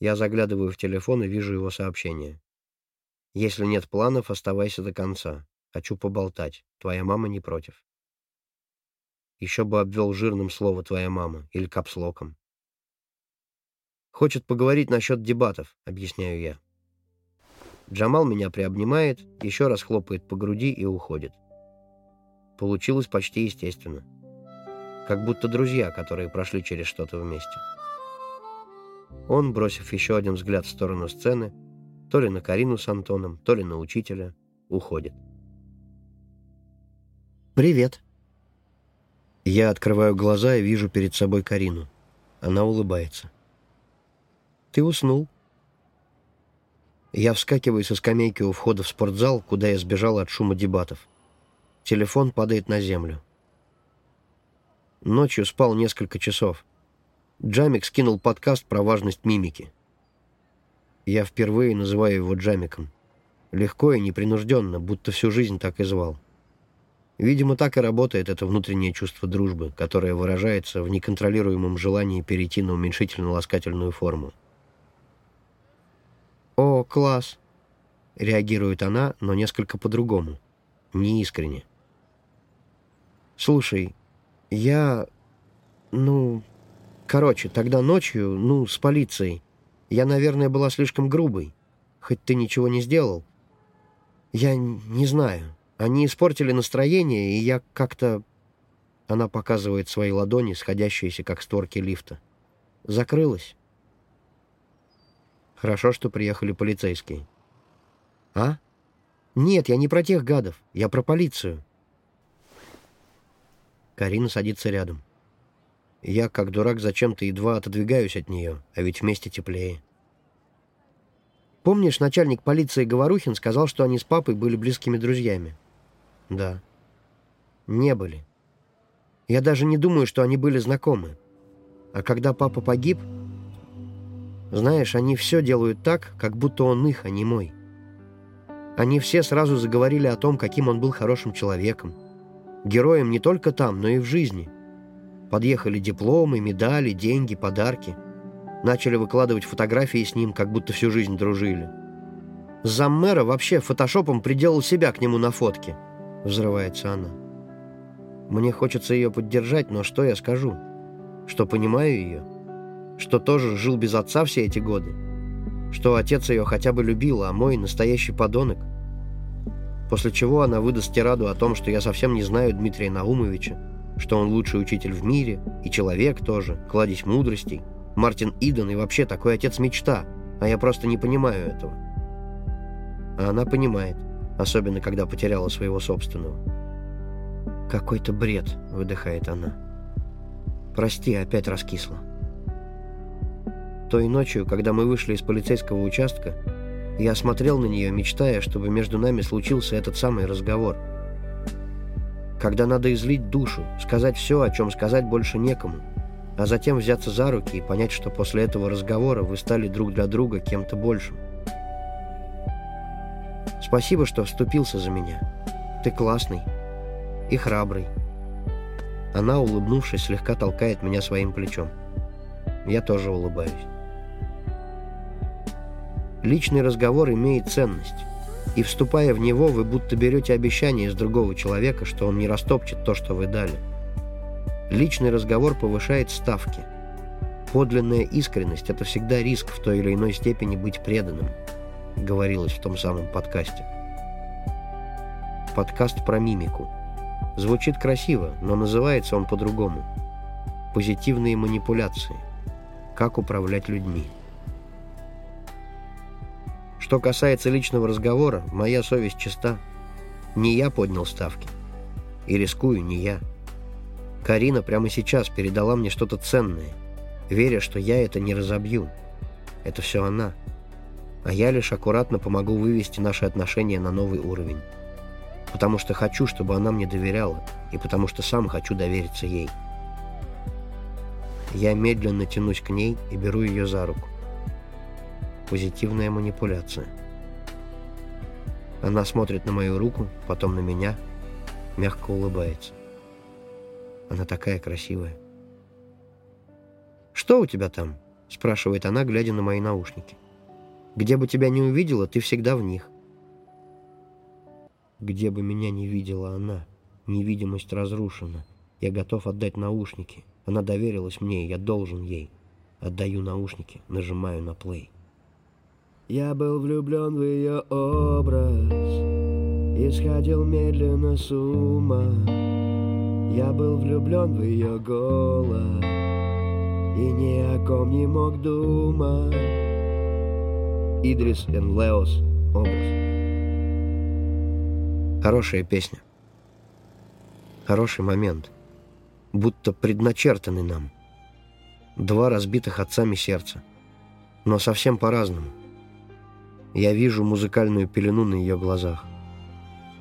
Я заглядываю в телефон и вижу его сообщение. «Если нет планов, оставайся до конца. Хочу поболтать. Твоя мама не против». Еще бы обвел жирным слово «твоя мама» или капслоком. «Хочет поговорить насчет дебатов», — объясняю я. Джамал меня приобнимает, еще раз хлопает по груди и уходит. Получилось почти естественно. Как будто друзья, которые прошли через что-то вместе. Он, бросив еще один взгляд в сторону сцены, то ли на Карину с Антоном, то ли на учителя, уходит. «Привет», я открываю глаза и вижу перед собой Карину. Она улыбается. «Ты уснул?» Я вскакиваю со скамейки у входа в спортзал, куда я сбежал от шума дебатов. Телефон падает на землю. Ночью спал несколько часов. Джамик скинул подкаст про важность мимики. Я впервые называю его Джамиком. Легко и непринужденно, будто всю жизнь так и звал. Видимо, так и работает это внутреннее чувство дружбы, которое выражается в неконтролируемом желании перейти на уменьшительно-ласкательную форму. «О, класс!» — реагирует она, но несколько по-другому, неискренне. «Слушай, я... ну... Короче, тогда ночью, ну, с полицией, я, наверное, была слишком грубой, хоть ты ничего не сделал. Я не знаю». Они испортили настроение, и я как-то... Она показывает свои ладони, сходящиеся, как створки лифта. Закрылась. Хорошо, что приехали полицейские. А? Нет, я не про тех гадов. Я про полицию. Карина садится рядом. Я, как дурак, зачем-то едва отодвигаюсь от нее, а ведь вместе теплее. Помнишь, начальник полиции Говорухин сказал, что они с папой были близкими друзьями? Да. Не были. Я даже не думаю, что они были знакомы. А когда папа погиб, знаешь, они все делают так, как будто он их, а не мой. Они все сразу заговорили о том, каким он был хорошим человеком. Героем не только там, но и в жизни. Подъехали дипломы, медали, деньги, подарки. Начали выкладывать фотографии с ним, как будто всю жизнь дружили. Заммэра вообще фотошопом приделал себя к нему на фотке – взрывается она. Мне хочется ее поддержать, но что я скажу? Что понимаю ее? Что тоже жил без отца все эти годы? Что отец ее хотя бы любил, а мой настоящий подонок? После чего она выдаст тираду о том, что я совсем не знаю Дмитрия Наумовича, что он лучший учитель в мире, и человек тоже, кладезь мудростей, Мартин Иден и вообще такой отец-мечта, а я просто не понимаю этого. А она понимает особенно когда потеряла своего собственного. «Какой-то бред», — выдыхает она. «Прости, опять раскисла». Той ночью, когда мы вышли из полицейского участка, я смотрел на нее, мечтая, чтобы между нами случился этот самый разговор. Когда надо излить душу, сказать все, о чем сказать больше некому, а затем взяться за руки и понять, что после этого разговора вы стали друг для друга кем-то большим. Спасибо, что вступился за меня. Ты классный и храбрый. Она, улыбнувшись, слегка толкает меня своим плечом. Я тоже улыбаюсь. Личный разговор имеет ценность. И вступая в него, вы будто берете обещание из другого человека, что он не растопчет то, что вы дали. Личный разговор повышает ставки. Подлинная искренность – это всегда риск в той или иной степени быть преданным говорилось в том самом подкасте. Подкаст про мимику. Звучит красиво, но называется он по-другому. Позитивные манипуляции. Как управлять людьми. Что касается личного разговора, моя совесть чиста. Не я поднял ставки. И рискую не я. Карина прямо сейчас передала мне что-то ценное, веря, что я это не разобью. Это все она. А я лишь аккуратно помогу вывести наши отношения на новый уровень. Потому что хочу, чтобы она мне доверяла, и потому что сам хочу довериться ей. Я медленно тянусь к ней и беру ее за руку. Позитивная манипуляция. Она смотрит на мою руку, потом на меня, мягко улыбается. Она такая красивая. «Что у тебя там?» — спрашивает она, глядя на мои наушники. «Где бы тебя не увидела, ты всегда в них». Где бы меня не видела она, невидимость разрушена. Я готов отдать наушники. Она доверилась мне, я должен ей. Отдаю наушники, нажимаю на плей. Я был влюблен в ее образ И сходил медленно с ума Я был влюблен в ее голос И ни о ком не мог думать Идрис Эн Леос образ Хорошая песня Хороший момент Будто предначертанный нам Два разбитых отцами сердца Но совсем по-разному я вижу музыкальную пелену на ее глазах.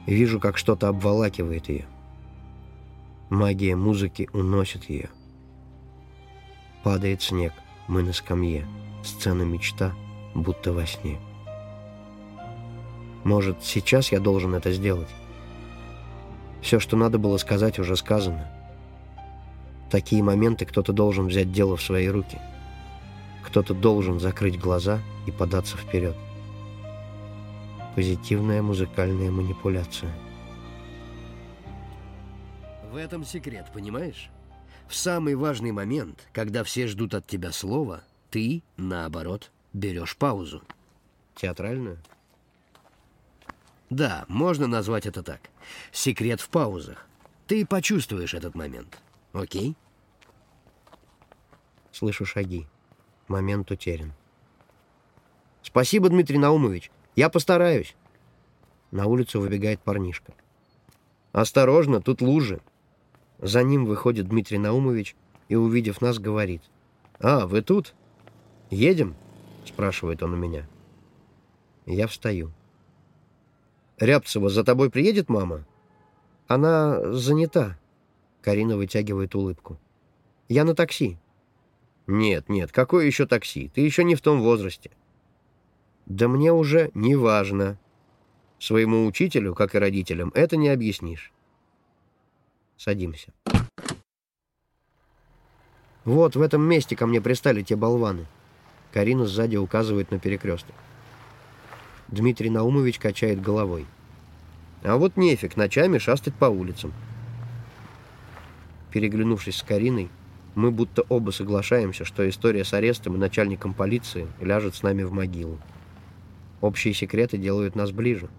Вижу, как что-то обволакивает ее. Магия музыки уносит ее. Падает снег, мы на скамье. Сцена мечта, будто во сне. Может, сейчас я должен это сделать? Все, что надо было сказать, уже сказано. Такие моменты кто-то должен взять дело в свои руки. Кто-то должен закрыть глаза и податься вперед. Позитивная музыкальная манипуляция. В этом секрет, понимаешь? В самый важный момент, когда все ждут от тебя слова, ты, наоборот, берешь паузу. Театральную? Да, можно назвать это так. Секрет в паузах. Ты почувствуешь этот момент. Окей? Слышу шаги. Момент утерян. Спасибо, Дмитрий Наумович. Я постараюсь. На улицу выбегает парнишка. Осторожно, тут лужи. За ним выходит Дмитрий Наумович и, увидев нас, говорит. «А, вы тут? Едем?» — спрашивает он у меня. Я встаю. «Рябцева, за тобой приедет мама?» «Она занята», — Карина вытягивает улыбку. «Я на такси». «Нет, нет, какое еще такси? Ты еще не в том возрасте». Да мне уже не важно. Своему учителю, как и родителям, это не объяснишь. Садимся. Вот в этом месте ко мне пристали те болваны. Карина сзади указывает на перекресток. Дмитрий Наумович качает головой. А вот нефиг ночами шастать по улицам. Переглянувшись с Кариной, мы будто оба соглашаемся, что история с арестом и начальником полиции ляжет с нами в могилу. Общие секреты делают нас ближе.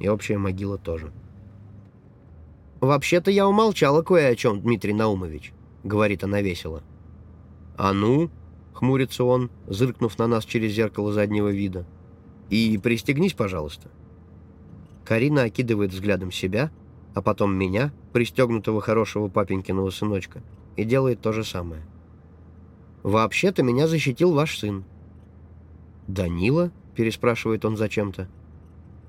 И общая могила тоже. «Вообще-то я умолчала кое о чем, Дмитрий Наумович», — говорит она весело. «А ну?» — хмурится он, зыркнув на нас через зеркало заднего вида. «И пристегнись, пожалуйста». Карина окидывает взглядом себя, а потом меня, пристегнутого хорошего папенькиного сыночка, и делает то же самое. «Вообще-то меня защитил ваш сын». «Данила?» переспрашивает он зачем-то.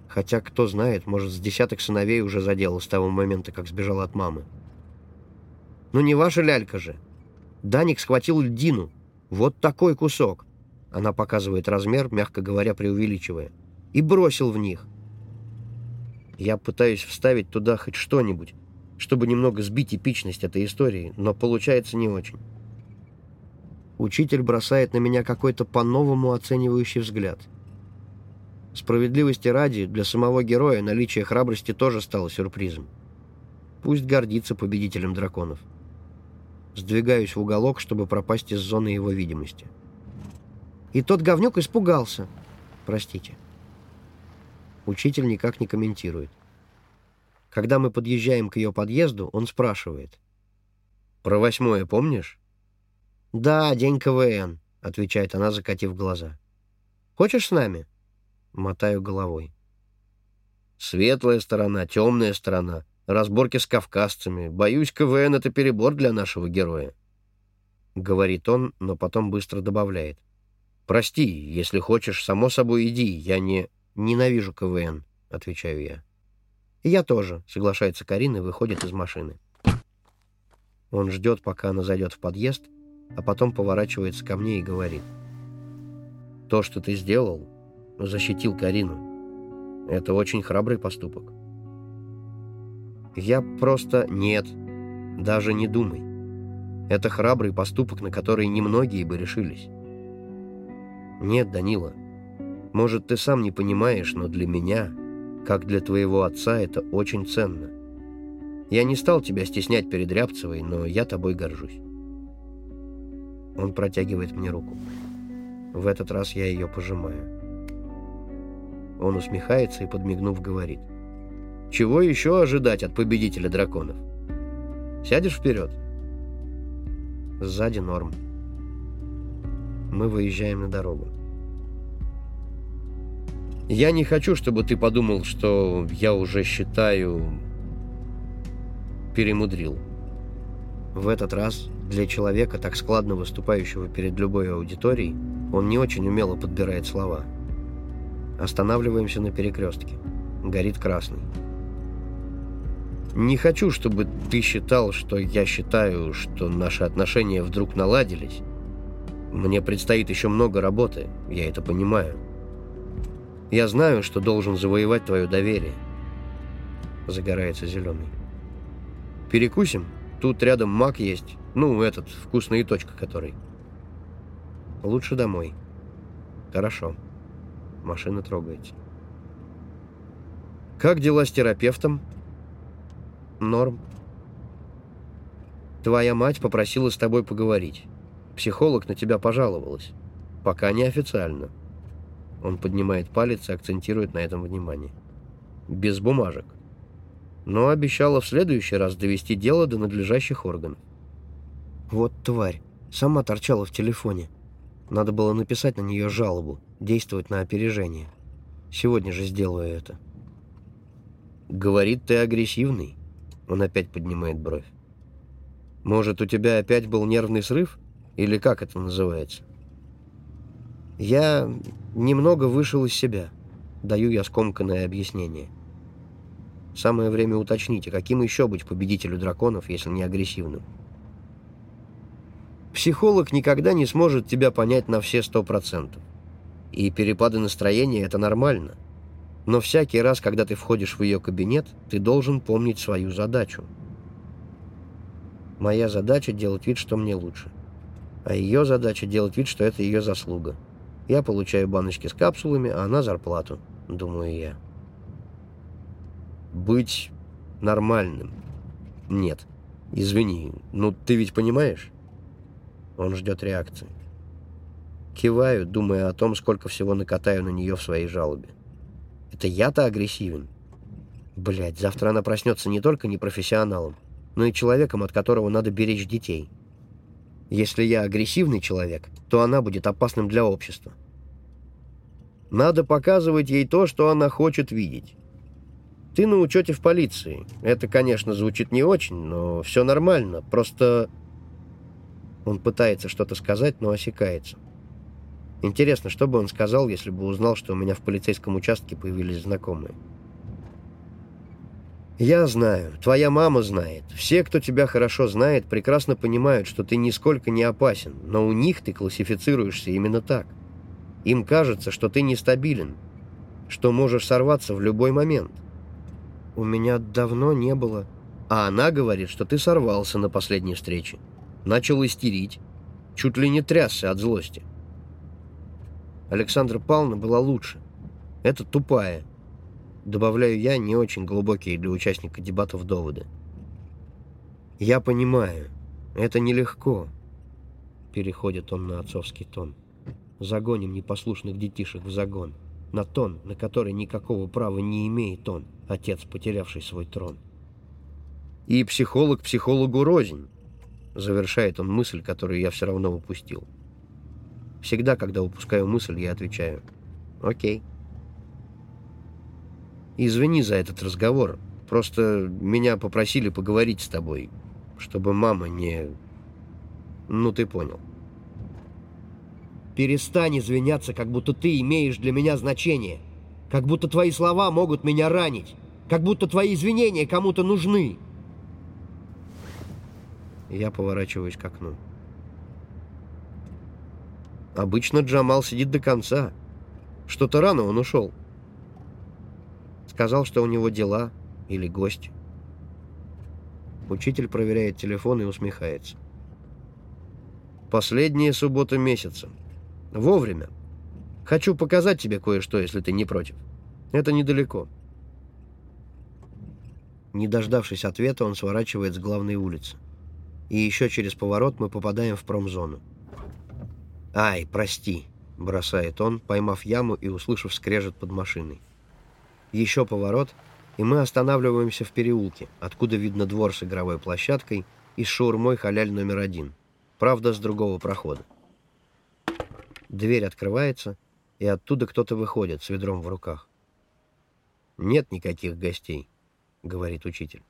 Хотя, кто знает, может, с десяток сыновей уже заделал с того момента, как сбежал от мамы. «Ну не ваша лялька же!» Даник схватил льдину. Вот такой кусок. Она показывает размер, мягко говоря, преувеличивая. И бросил в них. Я пытаюсь вставить туда хоть что-нибудь, чтобы немного сбить эпичность этой истории, но получается не очень. Учитель бросает на меня какой-то по-новому оценивающий взгляд — Справедливости ради, для самого героя наличие храбрости тоже стало сюрпризом. Пусть гордится победителем драконов. Сдвигаюсь в уголок, чтобы пропасть из зоны его видимости. И тот говнюк испугался. Простите. Учитель никак не комментирует. Когда мы подъезжаем к ее подъезду, он спрашивает. «Про восьмое помнишь?» «Да, день КВН», — отвечает она, закатив глаза. «Хочешь с нами?» Мотаю головой. Светлая сторона, темная сторона, разборки с кавказцами. Боюсь, КВН — это перебор для нашего героя. Говорит он, но потом быстро добавляет. «Прости, если хочешь, само собой иди, я не...» «Ненавижу КВН», — отвечаю я. «Я тоже», — соглашается Карина и выходит из машины. Он ждет, пока она зайдет в подъезд, а потом поворачивается ко мне и говорит. «То, что ты сделал, защитил Карину. Это очень храбрый поступок». «Я просто... Нет, даже не думай. Это храбрый поступок, на который немногие бы решились». «Нет, Данила, может, ты сам не понимаешь, но для меня, как для твоего отца, это очень ценно. Я не стал тебя стеснять перед Рябцевой, но я тобой горжусь». Он протягивает мне руку. В этот раз я ее пожимаю. Он усмехается и, подмигнув, говорит. «Чего еще ожидать от победителя драконов? Сядешь вперед?» Сзади норм. Мы выезжаем на дорогу. Я не хочу, чтобы ты подумал, что я уже считаю... Перемудрил. В этот раз для человека, так складно выступающего перед любой аудиторией, он не очень умело подбирает слова. Останавливаемся на перекрестке. Горит красный. Не хочу, чтобы ты считал, что я считаю, что наши отношения вдруг наладились. Мне предстоит еще много работы, я это понимаю. Я знаю, что должен завоевать твое доверие. Загорается зеленый. Перекусим? Тут рядом мак есть. Ну, этот, вкусная точка который. Лучше домой. Хорошо. Машина трогается. Как дела с терапевтом? Норм. Твоя мать попросила с тобой поговорить. Психолог на тебя пожаловалась. Пока не официально. Он поднимает палец и акцентирует на этом внимание. Без бумажек. Но обещала в следующий раз довести дело до надлежащих органов. Вот тварь. Сама торчала в телефоне. Надо было написать на нее жалобу, действовать на опережение. Сегодня же сделаю это. Говорит, ты агрессивный. Он опять поднимает бровь. Может, у тебя опять был нервный срыв? Или как это называется? Я немного вышел из себя. Даю я скомканное объяснение. Самое время уточнить, а каким еще быть победителю драконов, если не агрессивным? Психолог никогда не сможет тебя понять на все сто процентов. И перепады настроения — это нормально. Но всякий раз, когда ты входишь в ее кабинет, ты должен помнить свою задачу. Моя задача — делать вид, что мне лучше. А ее задача — делать вид, что это ее заслуга. Я получаю баночки с капсулами, а она зарплату, думаю я. Быть нормальным. Нет. Извини, ну ты ведь понимаешь? Он ждет реакции. Киваю, думая о том, сколько всего накатаю на нее в своей жалобе. Это я-то агрессивен. Блять, завтра она проснется не только непрофессионалом, но и человеком, от которого надо беречь детей. Если я агрессивный человек, то она будет опасным для общества. Надо показывать ей то, что она хочет видеть. Ты на учете в полиции. Это, конечно, звучит не очень, но все нормально. Просто он пытается что-то сказать, но осекается. Интересно, что бы он сказал, если бы узнал, что у меня в полицейском участке появились знакомые. «Я знаю, твоя мама знает. Все, кто тебя хорошо знает, прекрасно понимают, что ты нисколько не опасен, но у них ты классифицируешься именно так. Им кажется, что ты нестабилен, что можешь сорваться в любой момент. У меня давно не было. А она говорит, что ты сорвался на последней встрече начал истерить, чуть ли не трясся от злости. Александра Павловна была лучше. Это тупая. Добавляю я не очень глубокие для участника дебатов доводы. Я понимаю, это нелегко. Переходит он на отцовский тон. Загоним непослушных детишек в загон. На тон, на который никакого права не имеет он, отец, потерявший свой трон. И психолог психологу рознь. Завершает он мысль, которую я все равно упустил. Всегда, когда упускаю мысль, я отвечаю «Окей». Извини за этот разговор. Просто меня попросили поговорить с тобой, чтобы мама не... Ну, ты понял. Перестань извиняться, как будто ты имеешь для меня значение. Как будто твои слова могут меня ранить. Как будто твои извинения кому-то нужны. Я поворачиваюсь к окну. Обычно Джамал сидит до конца. Что-то рано он ушел. Сказал, что у него дела или гость. Учитель проверяет телефон и усмехается. Последняя суббота месяца. Вовремя. Хочу показать тебе кое-что, если ты не против. Это недалеко. Не дождавшись ответа, он сворачивает с главной улицы. И еще через поворот мы попадаем в промзону. «Ай, прости», — бросает он, поймав яму и услышав скрежет под машиной. Еще поворот, и мы останавливаемся в переулке, откуда видно двор с игровой площадкой и с шаурмой халяль номер один, правда, с другого прохода. Дверь открывается, и оттуда кто-то выходит с ведром в руках. «Нет никаких гостей», — говорит учитель.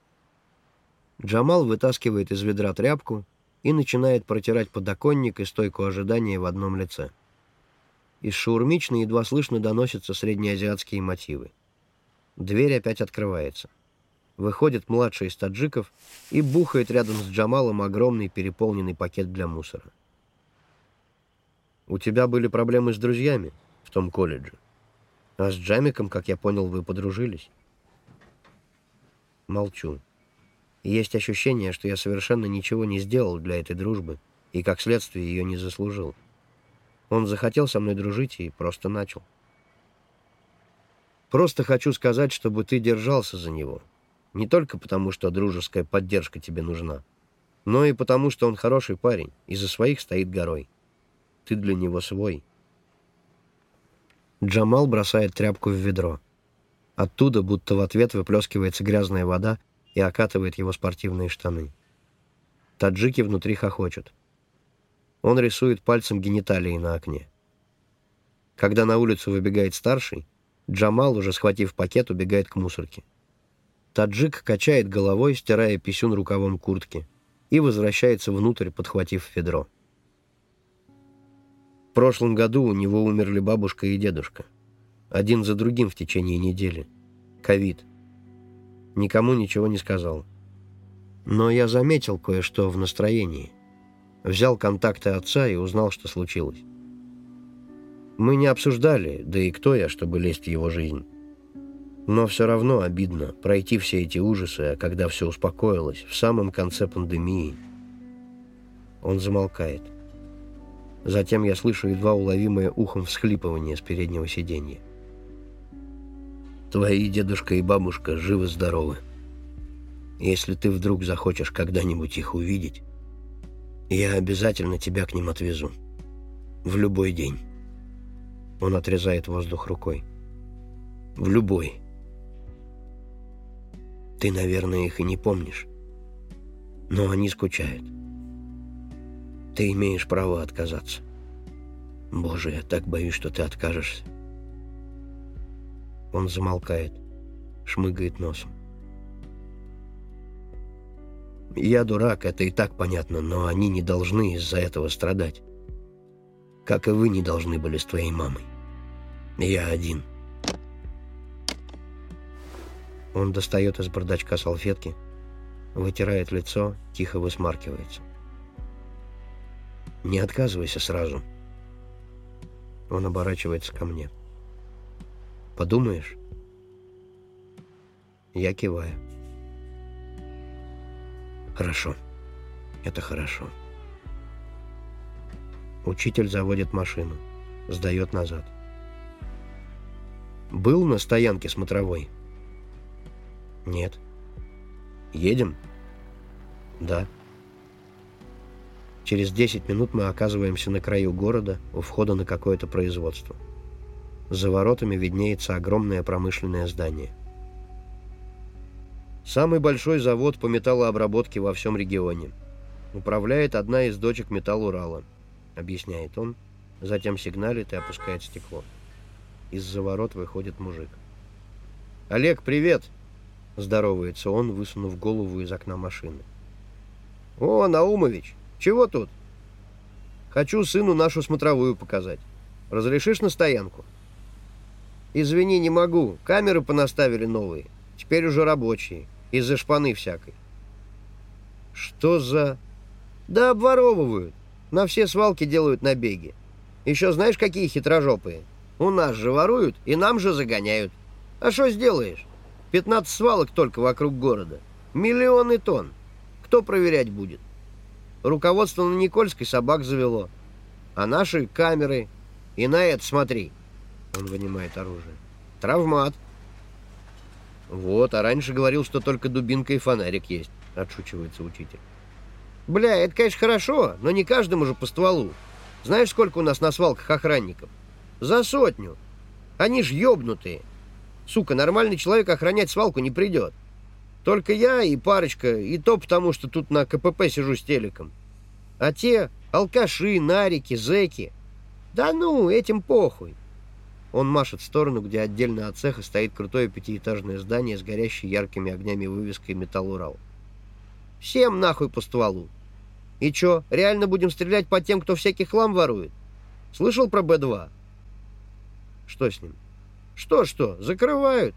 Джамал вытаскивает из ведра тряпку и начинает протирать подоконник и стойку ожидания в одном лице. Из шаурмичной едва слышно доносятся среднеазиатские мотивы. Дверь опять открывается. Выходит младший из таджиков и бухает рядом с Джамалом огромный переполненный пакет для мусора. «У тебя были проблемы с друзьями в том колледже. А с Джамиком, как я понял, вы подружились?» Молчу. Есть ощущение, что я совершенно ничего не сделал для этой дружбы и, как следствие, ее не заслужил. Он захотел со мной дружить и просто начал. Просто хочу сказать, чтобы ты держался за него. Не только потому, что дружеская поддержка тебе нужна, но и потому, что он хороший парень и за своих стоит горой. Ты для него свой. Джамал бросает тряпку в ведро. Оттуда, будто в ответ, выплескивается грязная вода и окатывает его спортивные штаны. Таджики внутри хохочут. Он рисует пальцем гениталии на окне. Когда на улицу выбегает старший, Джамал, уже схватив пакет, убегает к мусорке. Таджик качает головой, стирая писюн рукавом куртки, и возвращается внутрь, подхватив ведро. В прошлом году у него умерли бабушка и дедушка. Один за другим в течение недели. Ковид. Никому ничего не сказал. Но я заметил кое-что в настроении. Взял контакты отца и узнал, что случилось. Мы не обсуждали, да и кто я, чтобы лезть в его жизнь. Но все равно обидно пройти все эти ужасы, а когда все успокоилось, в самом конце пандемии. Он замолкает. Затем я слышу едва уловимое ухом всхлипывание с переднего сиденья. Твои дедушка и бабушка живы-здоровы. Если ты вдруг захочешь когда-нибудь их увидеть, я обязательно тебя к ним отвезу. В любой день. Он отрезает воздух рукой. В любой. Ты, наверное, их и не помнишь. Но они скучают. Ты имеешь право отказаться. Боже, я так боюсь, что ты откажешься. Он замолкает, шмыгает носом. Я дурак, это и так понятно, но они не должны из-за этого страдать как и вы не должны были с твоей мамой. Я один. Он достает из бардачка салфетки, вытирает лицо, тихо высмаркивается. Не отказывайся сразу. Он оборачивается ко мне. Подумаешь? Я киваю. Хорошо. Это хорошо. Учитель заводит машину. Сдает назад. Был на стоянке смотровой? Нет. Едем? Да. Через 10 минут мы оказываемся на краю города, у входа на какое-то производство. За воротами виднеется огромное промышленное здание. Самый большой завод по металлообработке во всем регионе. Управляет одна из дочек Металлурала – объясняет он, затем сигналит и опускает стекло. Из-за ворот выходит мужик. «Олег, привет!» — здоровается он, высунув голову из окна машины. «О, Наумович, чего тут?» «Хочу сыну нашу смотровую показать. Разрешишь на стоянку?» «Извини, не могу. Камеры понаставили новые. Теперь уже рабочие. Из-за шпаны всякой». «Что за...» «Да обворовывают. На все свалки делают набеги. Еще знаешь, какие хитрожопые? У нас же воруют и нам же загоняют. А что сделаешь? 15 свалок только вокруг города. Миллионы тонн. Кто проверять будет? Руководство на Никольской собак завело. А наши камеры. И на это смотри. Он вынимает оружие. Травмат. Вот, а раньше говорил, что только дубинка и фонарик есть. Отшучивается учитель. Бля, это, конечно, хорошо, но не каждому же по стволу. Знаешь, сколько у нас на свалках охранников? За сотню. Они ж ёбнутые. Сука, нормальный человек охранять свалку не придет. Только я и парочка, и то потому, что тут на КПП сижу с телеком. А те алкаши, нарики, зэки. Да ну, этим похуй. Он машет в сторону, где отдельно от цеха стоит крутое пятиэтажное здание с горящей яркими огнями вывеской «Металлурал». Всем нахуй по стволу. И чё, реально будем стрелять по тем, кто всякий хлам ворует? Слышал про Б-2? Что с ним? Что-что, закрывают,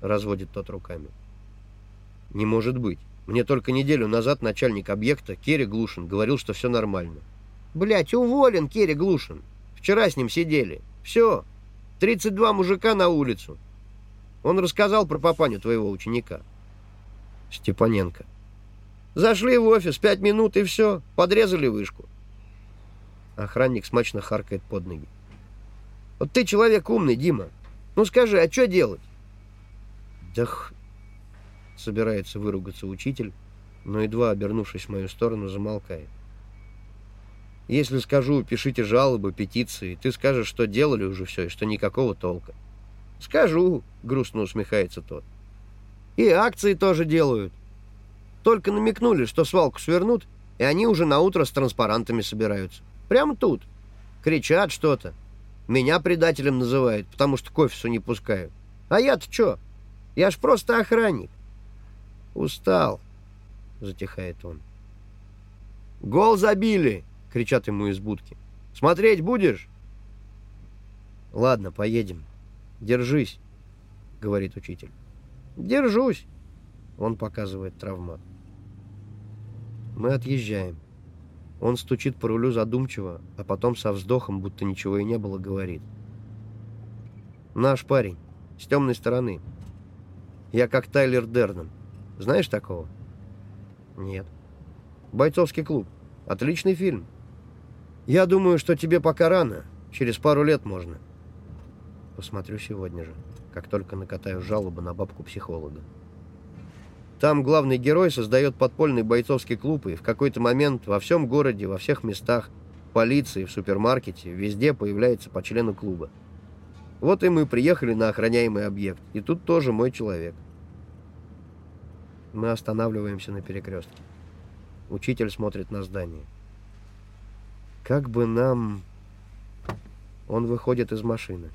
разводит тот руками. Не может быть. Мне только неделю назад начальник объекта Керри Глушин говорил, что все нормально. Блять, уволен Керри Глушин. Вчера с ним сидели. Все. 32 мужика на улицу. Он рассказал про папаню твоего ученика. Степаненко. Зашли в офис, пять минут и все. Подрезали вышку. Охранник смачно харкает под ноги. Вот ты человек умный, Дима. Ну скажи, а что делать? Да х... Собирается выругаться учитель, но едва обернувшись в мою сторону, замолкает. Если скажу, пишите жалобы, петиции, ты скажешь, что делали уже все и что никакого толка. Скажу, грустно усмехается тот. И акции тоже делают. Только намекнули, что свалку свернут, и они уже на утро с транспарантами собираются. Прямо тут. Кричат что-то. Меня предателем называют, потому что к офису не пускают. А я-то что? Я ж просто охранник. Устал, затихает он. Гол забили, кричат ему из будки. Смотреть будешь? Ладно, поедем. Держись, говорит учитель. Держусь. Он показывает травмат. Мы отъезжаем. Он стучит по рулю задумчиво, а потом со вздохом, будто ничего и не было, говорит. Наш парень, с темной стороны. Я как Тайлер Дернан. Знаешь такого? Нет. Бойцовский клуб. Отличный фильм. Я думаю, что тебе пока рано. Через пару лет можно. Посмотрю сегодня же, как только накатаю жалобу на бабку-психолога. Там главный герой создает подпольный бойцовский клуб, и в какой-то момент во всем городе, во всех местах, в полиции, в супермаркете, везде появляется по члену клуба. Вот и мы приехали на охраняемый объект, и тут тоже мой человек. Мы останавливаемся на перекрестке. Учитель смотрит на здание. Как бы нам... Он выходит из машины.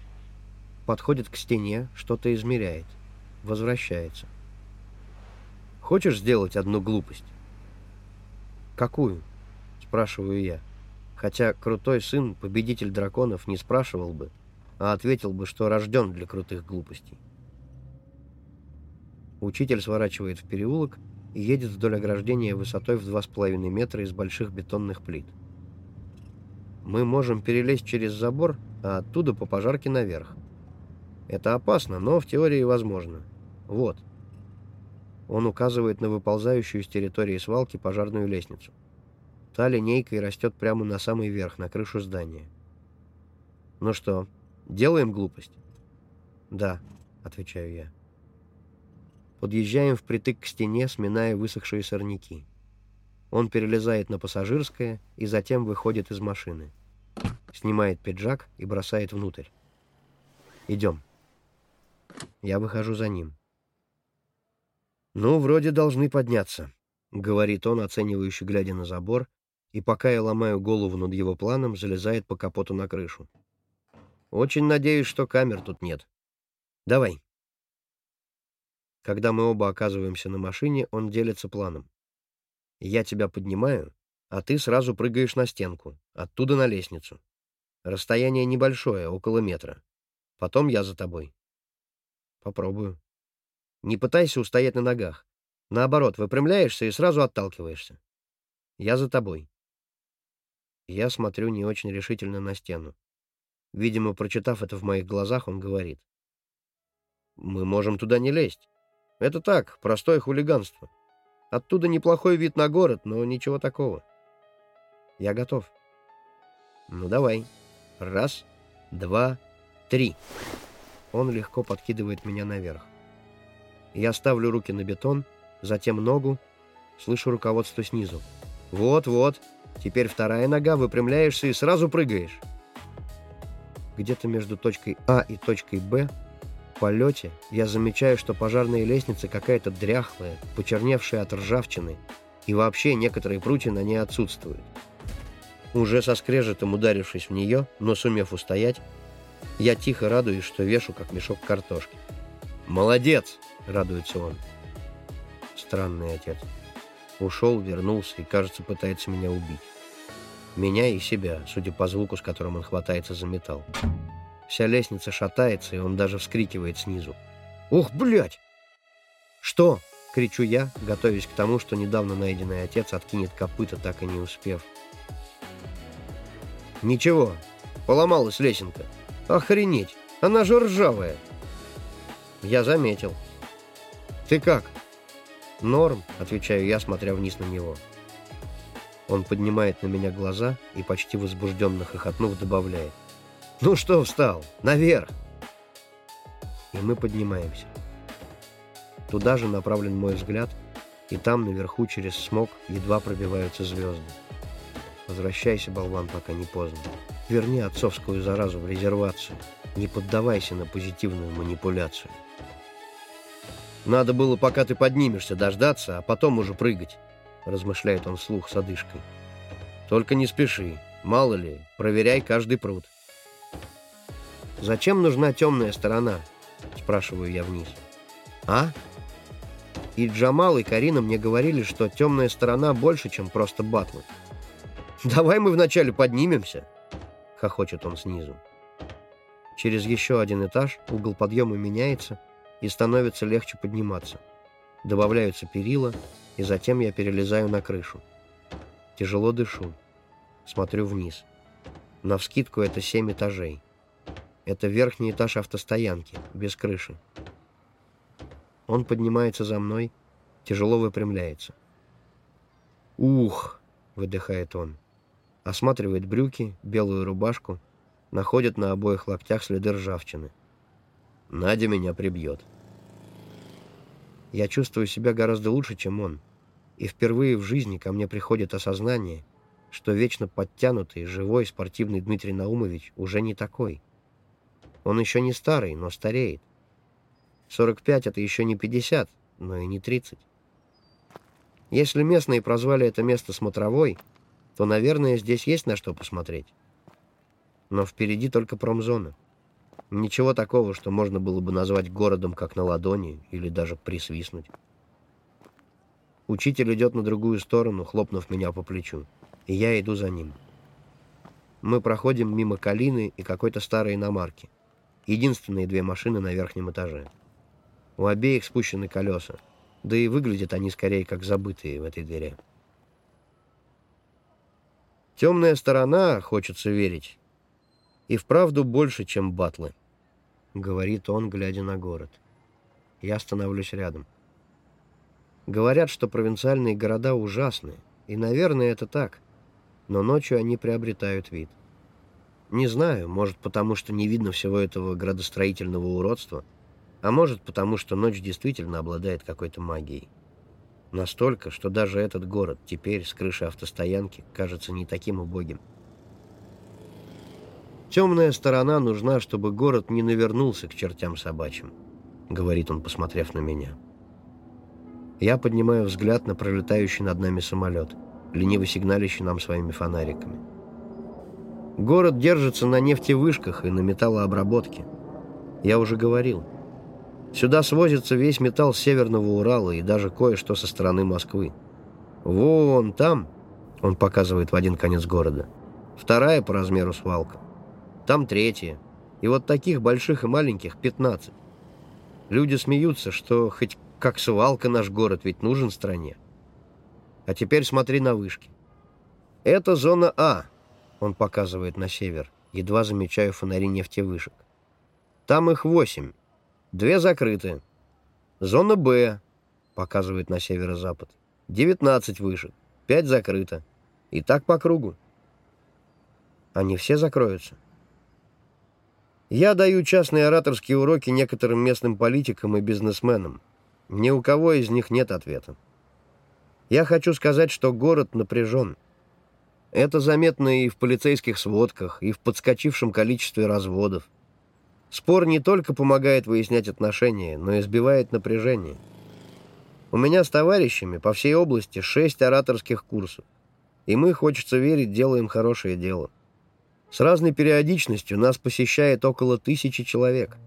Подходит к стене, что-то измеряет. Возвращается. Хочешь сделать одну глупость?» «Какую?» — спрашиваю я. Хотя крутой сын, победитель драконов, не спрашивал бы, а ответил бы, что рожден для крутых глупостей. Учитель сворачивает в переулок и едет вдоль ограждения высотой в 2,5 метра из больших бетонных плит. Мы можем перелезть через забор, а оттуда по пожарке наверх. Это опасно, но в теории возможно. Вот. Он указывает на выползающую с территории свалки пожарную лестницу. Та линейкой растет прямо на самый верх, на крышу здания. «Ну что, делаем глупость?» «Да», — отвечаю я. Подъезжаем впритык к стене, сминая высохшие сорняки. Он перелезает на пассажирское и затем выходит из машины. Снимает пиджак и бросает внутрь. «Идем». Я выхожу за ним. «Ну, вроде должны подняться», — говорит он, оценивающе глядя на забор, и пока я ломаю голову над его планом, залезает по капоту на крышу. «Очень надеюсь, что камер тут нет. Давай». Когда мы оба оказываемся на машине, он делится планом. Я тебя поднимаю, а ты сразу прыгаешь на стенку, оттуда на лестницу. Расстояние небольшое, около метра. Потом я за тобой. Попробую. Не пытайся устоять на ногах. Наоборот, выпрямляешься и сразу отталкиваешься. Я за тобой. Я смотрю не очень решительно на стену. Видимо, прочитав это в моих глазах, он говорит. «Мы можем туда не лезть. Это так, простое хулиганство. Оттуда неплохой вид на город, но ничего такого. Я готов. Ну, давай. Раз, два, три. Он легко подкидывает меня наверх. Я ставлю руки на бетон, затем ногу, слышу руководство снизу. Вот-вот, теперь вторая нога, выпрямляешься и сразу прыгаешь. Где-то между точкой А и точкой Б полете я замечаю, что пожарная лестница какая-то дряхлая, почерневшая от ржавчины, и вообще некоторые прутья на ней отсутствуют. Уже со скрежетом ударившись в нее, но сумев устоять, я тихо радуюсь, что вешу, как мешок картошки. «Молодец!» — радуется он. Странный отец. Ушел, вернулся и, кажется, пытается меня убить. Меня и себя, судя по звуку, с которым он хватается за металл. Вся лестница шатается, и он даже вскрикивает снизу. «Ух, блядь!» «Что?» — кричу я, готовясь к тому, что недавно найденный отец откинет копыта, так и не успев. «Ничего, поломалась лесенка. Охренеть, она же ржавая!» «Я заметил». «Ты как?» «Норм», — отвечаю я, смотря вниз на него. Он поднимает на меня глаза и, почти возбужденно хохотнув, добавляет. «Ну что встал? Наверх!» И мы поднимаемся. Туда же направлен мой взгляд, и там, наверху, через смог, едва пробиваются звезды. Возвращайся, болван, пока не поздно. Верни отцовскую заразу в резервацию. Не поддавайся на позитивную манипуляцию. Надо было, пока ты поднимешься, дождаться, а потом уже прыгать, размышляет он вслух с одышкой. Только не спеши, мало ли, проверяй каждый пруд. Зачем нужна темная сторона? Спрашиваю я вниз. А? И Джамал, и Карина мне говорили, что темная сторона больше, чем просто батлы. «Давай мы вначале поднимемся», — хохочет он снизу. Через еще один этаж угол подъема меняется — и становится легче подниматься. Добавляются перила, и затем я перелезаю на крышу. Тяжело дышу. Смотрю вниз. Навскидку это семь этажей. Это верхний этаж автостоянки, без крыши. Он поднимается за мной, тяжело выпрямляется. «Ух!» — выдыхает он. Осматривает брюки, белую рубашку, находит на обоих локтях следы ржавчины. Надя меня прибьет. Я чувствую себя гораздо лучше, чем он. И впервые в жизни ко мне приходит осознание, что вечно подтянутый, живой, спортивный Дмитрий Наумович уже не такой. Он еще не старый, но стареет. 45 — это еще не 50, но и не 30. Если местные прозвали это место смотровой, то, наверное, здесь есть на что посмотреть. Но впереди только промзона. Ничего такого, что можно было бы назвать городом как на ладони или даже присвистнуть. Учитель идет на другую сторону, хлопнув меня по плечу, и я иду за ним. Мы проходим мимо Калины и какой-то старой иномарки. Единственные две машины на верхнем этаже. У обеих спущены колеса, да и выглядят они скорее как забытые в этой дыре. Темная сторона, хочется верить, и вправду больше, чем батлы. — говорит он, глядя на город. Я становлюсь рядом. Говорят, что провинциальные города ужасны, и, наверное, это так, но ночью они приобретают вид. Не знаю, может, потому что не видно всего этого градостроительного уродства, а может, потому что ночь действительно обладает какой-то магией. Настолько, что даже этот город теперь с крыши автостоянки кажется не таким убогим. Темная сторона нужна, чтобы город не навернулся к чертям собачьим, говорит он, посмотрев на меня. Я поднимаю взгляд на пролетающий над нами самолет, лениво сигналищий нам своими фонариками. Город держится на нефтевышках и на металлообработке. Я уже говорил. Сюда свозится весь металл Северного Урала и даже кое-что со стороны Москвы. Вон там, он показывает в один конец города, вторая по размеру свалка. Там третья. И вот таких больших и маленьких 15. Люди смеются, что хоть как свалка наш город ведь нужен стране. А теперь смотри на вышки. Это зона А, он показывает на север, едва замечаю фонари нефтевышек. Там их восемь. Две закрыты. Зона Б, показывает на северо-запад. 19 вышек. Пять закрыто. И так по кругу. Они все закроются. Я даю частные ораторские уроки некоторым местным политикам и бизнесменам. Ни у кого из них нет ответа. Я хочу сказать, что город напряжен. Это заметно и в полицейских сводках, и в подскочившем количестве разводов. Спор не только помогает выяснять отношения, но и сбивает напряжение. У меня с товарищами по всей области шесть ораторских курсов, и мы, хочется верить, делаем хорошее дело. С разной периодичностью нас посещает около тысячи человек.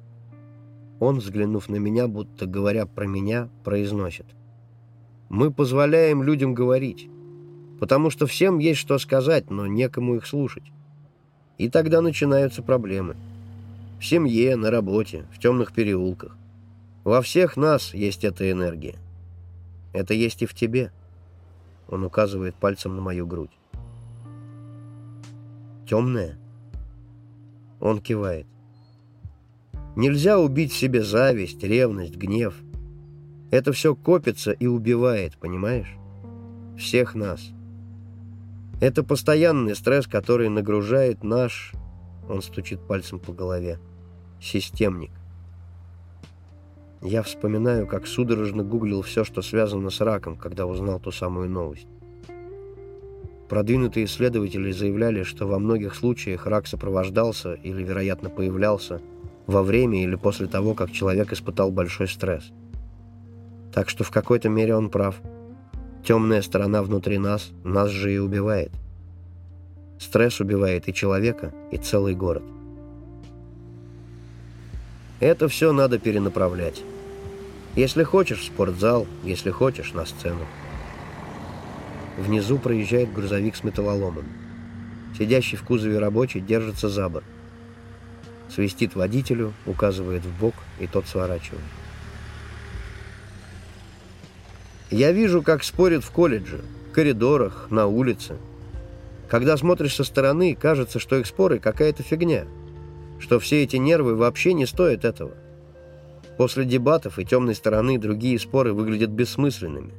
Он, взглянув на меня, будто говоря про меня, произносит. Мы позволяем людям говорить, потому что всем есть что сказать, но некому их слушать. И тогда начинаются проблемы. В семье, на работе, в темных переулках. Во всех нас есть эта энергия. Это есть и в тебе. Он указывает пальцем на мою грудь. Темная? Он кивает. Нельзя убить себе зависть, ревность, гнев. Это все копится и убивает, понимаешь? Всех нас. Это постоянный стресс, который нагружает наш он стучит пальцем по голове. Системник. Я вспоминаю, как судорожно гуглил все, что связано с раком, когда узнал ту самую новость. Продвинутые исследователи заявляли, что во многих случаях рак сопровождался или, вероятно, появлялся во время или после того, как человек испытал большой стресс. Так что в какой-то мере он прав. Темная сторона внутри нас нас же и убивает. Стресс убивает и человека, и целый город. Это все надо перенаправлять. Если хочешь в спортзал, если хочешь на сцену. Внизу проезжает грузовик с металлоломом. Сидящий в кузове рабочий держится за борт. Свистит водителю, указывает в бок, и тот сворачивает. Я вижу, как спорят в колледже, коридорах, на улице, когда смотришь со стороны, кажется, что их споры какая-то фигня, что все эти нервы вообще не стоят этого. После дебатов и темной стороны другие споры выглядят бессмысленными.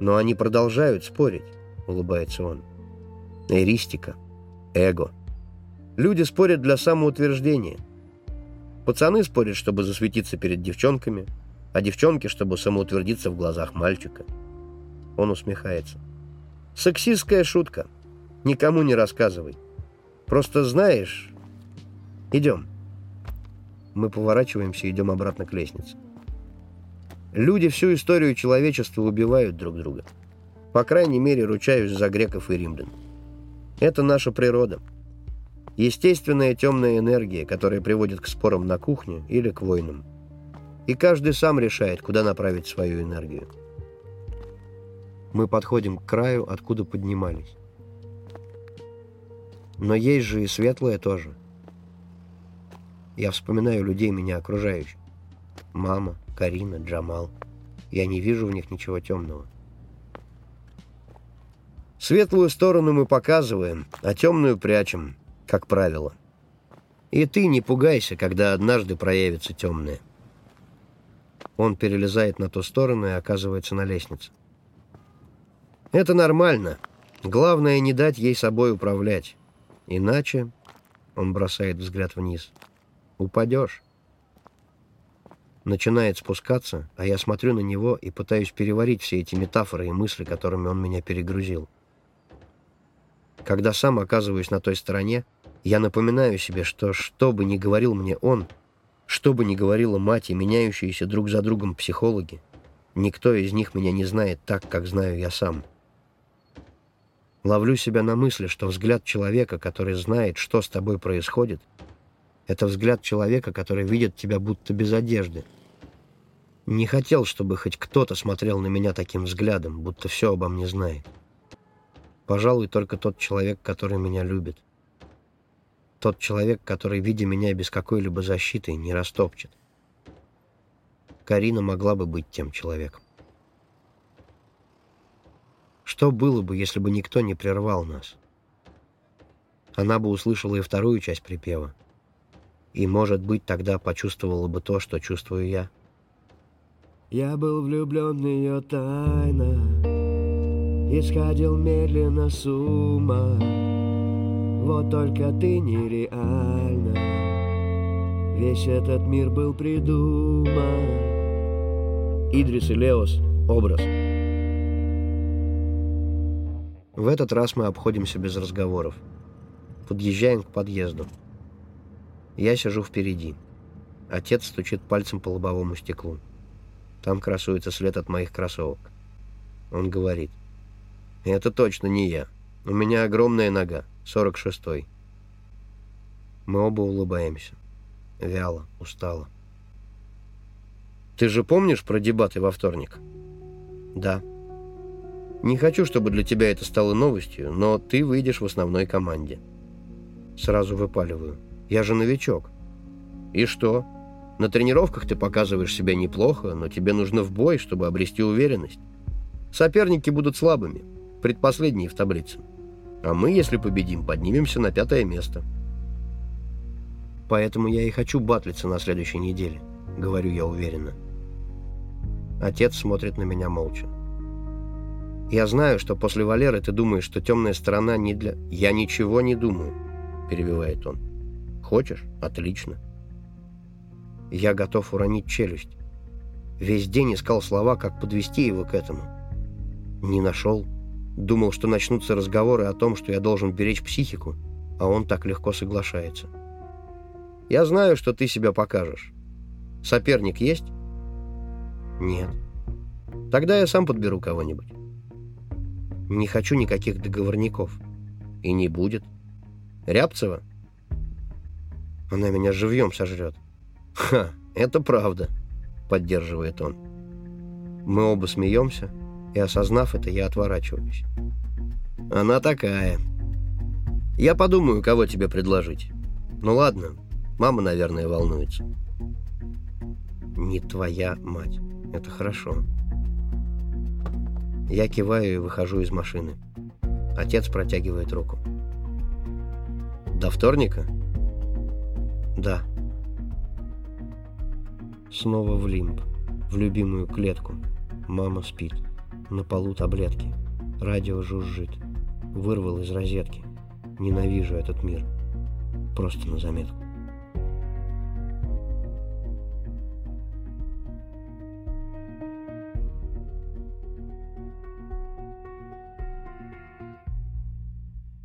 Но они продолжают спорить, улыбается он. Эристика, эго. Люди спорят для самоутверждения. Пацаны спорят, чтобы засветиться перед девчонками, а девчонки, чтобы самоутвердиться в глазах мальчика. Он усмехается. Сексистская шутка. Никому не рассказывай. Просто знаешь... Идем. Мы поворачиваемся и идем обратно к лестнице. Люди всю историю человечества убивают друг друга. По крайней мере, ручаюсь за греков и римлян. Это наша природа. Естественная темная энергия, которая приводит к спорам на кухне или к войнам. И каждый сам решает, куда направить свою энергию. Мы подходим к краю, откуда поднимались. Но есть же и светлое тоже. Я вспоминаю людей, меня окружающих. Мама, Карина, Джамал. Я не вижу в них ничего темного. Светлую сторону мы показываем, а темную прячем, как правило. И ты не пугайся, когда однажды проявится темное. Он перелезает на ту сторону и оказывается на лестнице. Это нормально. Главное, не дать ей собой управлять. Иначе, он бросает взгляд вниз, упадешь. Начинает спускаться, а я смотрю на него и пытаюсь переварить все эти метафоры и мысли, которыми он меня перегрузил. Когда сам оказываюсь на той стороне, я напоминаю себе, что что бы ни говорил мне он, что бы ни говорила мать и меняющиеся друг за другом психологи, никто из них меня не знает так, как знаю я сам. Ловлю себя на мысли, что взгляд человека, который знает, что с тобой происходит, Это взгляд человека, который видит тебя будто без одежды. Не хотел, чтобы хоть кто-то смотрел на меня таким взглядом, будто все обо мне знает. Пожалуй, только тот человек, который меня любит. Тот человек, который, видя меня без какой-либо защиты, не растопчет. Карина могла бы быть тем человеком. Что было бы, если бы никто не прервал нас? Она бы услышала и вторую часть припева — и, может быть, тогда почувствовала бы то, что чувствую я. Я был влюблен в нее тайно, Исходил медленно с ума. Вот только ты нереальна, Весь этот мир был придуман. Идрис и Леос — образ. В этот раз мы обходимся без разговоров. Подъезжаем к подъезду. Я сижу впереди. Отец стучит пальцем по лобовому стеклу. Там красуется след от моих кроссовок. Он говорит. «Это точно не я. У меня огромная нога, 46-й». Мы оба улыбаемся. Вяло, устало. «Ты же помнишь про дебаты во вторник?» «Да». «Не хочу, чтобы для тебя это стало новостью, но ты выйдешь в основной команде». Сразу выпаливаю. Я же новичок. И что? На тренировках ты показываешь себя неплохо, но тебе нужно в бой, чтобы обрести уверенность. Соперники будут слабыми, предпоследние в таблице. А мы, если победим, поднимемся на пятое место. Поэтому я и хочу батлиться на следующей неделе, говорю я уверенно. Отец смотрит на меня молча. Я знаю, что после Валеры ты думаешь, что темная сторона не для... Я ничего не думаю, перебивает он. Хочешь? Отлично. Я готов уронить челюсть. Весь день искал слова, как подвести его к этому. Не нашел. Думал, что начнутся разговоры о том, что я должен беречь психику, а он так легко соглашается. Я знаю, что ты себя покажешь. Соперник есть? Нет. Тогда я сам подберу кого-нибудь. Не хочу никаких договорников. И не будет. Рябцева? Она меня живьем сожрет. Ха, это правда, поддерживает он. Мы оба смеемся, и, осознав это, я отворачиваюсь. Она такая. Я подумаю, кого тебе предложить. Ну ладно, мама, наверное, волнуется. Не твоя мать. Это хорошо. Я киваю и выхожу из машины. Отец протягивает руку. До вторника? Да. Снова в лимб, в любимую клетку. Мама спит. На полу таблетки. Радио жужжит. Вырвал из розетки. Ненавижу этот мир. Просто на заметку.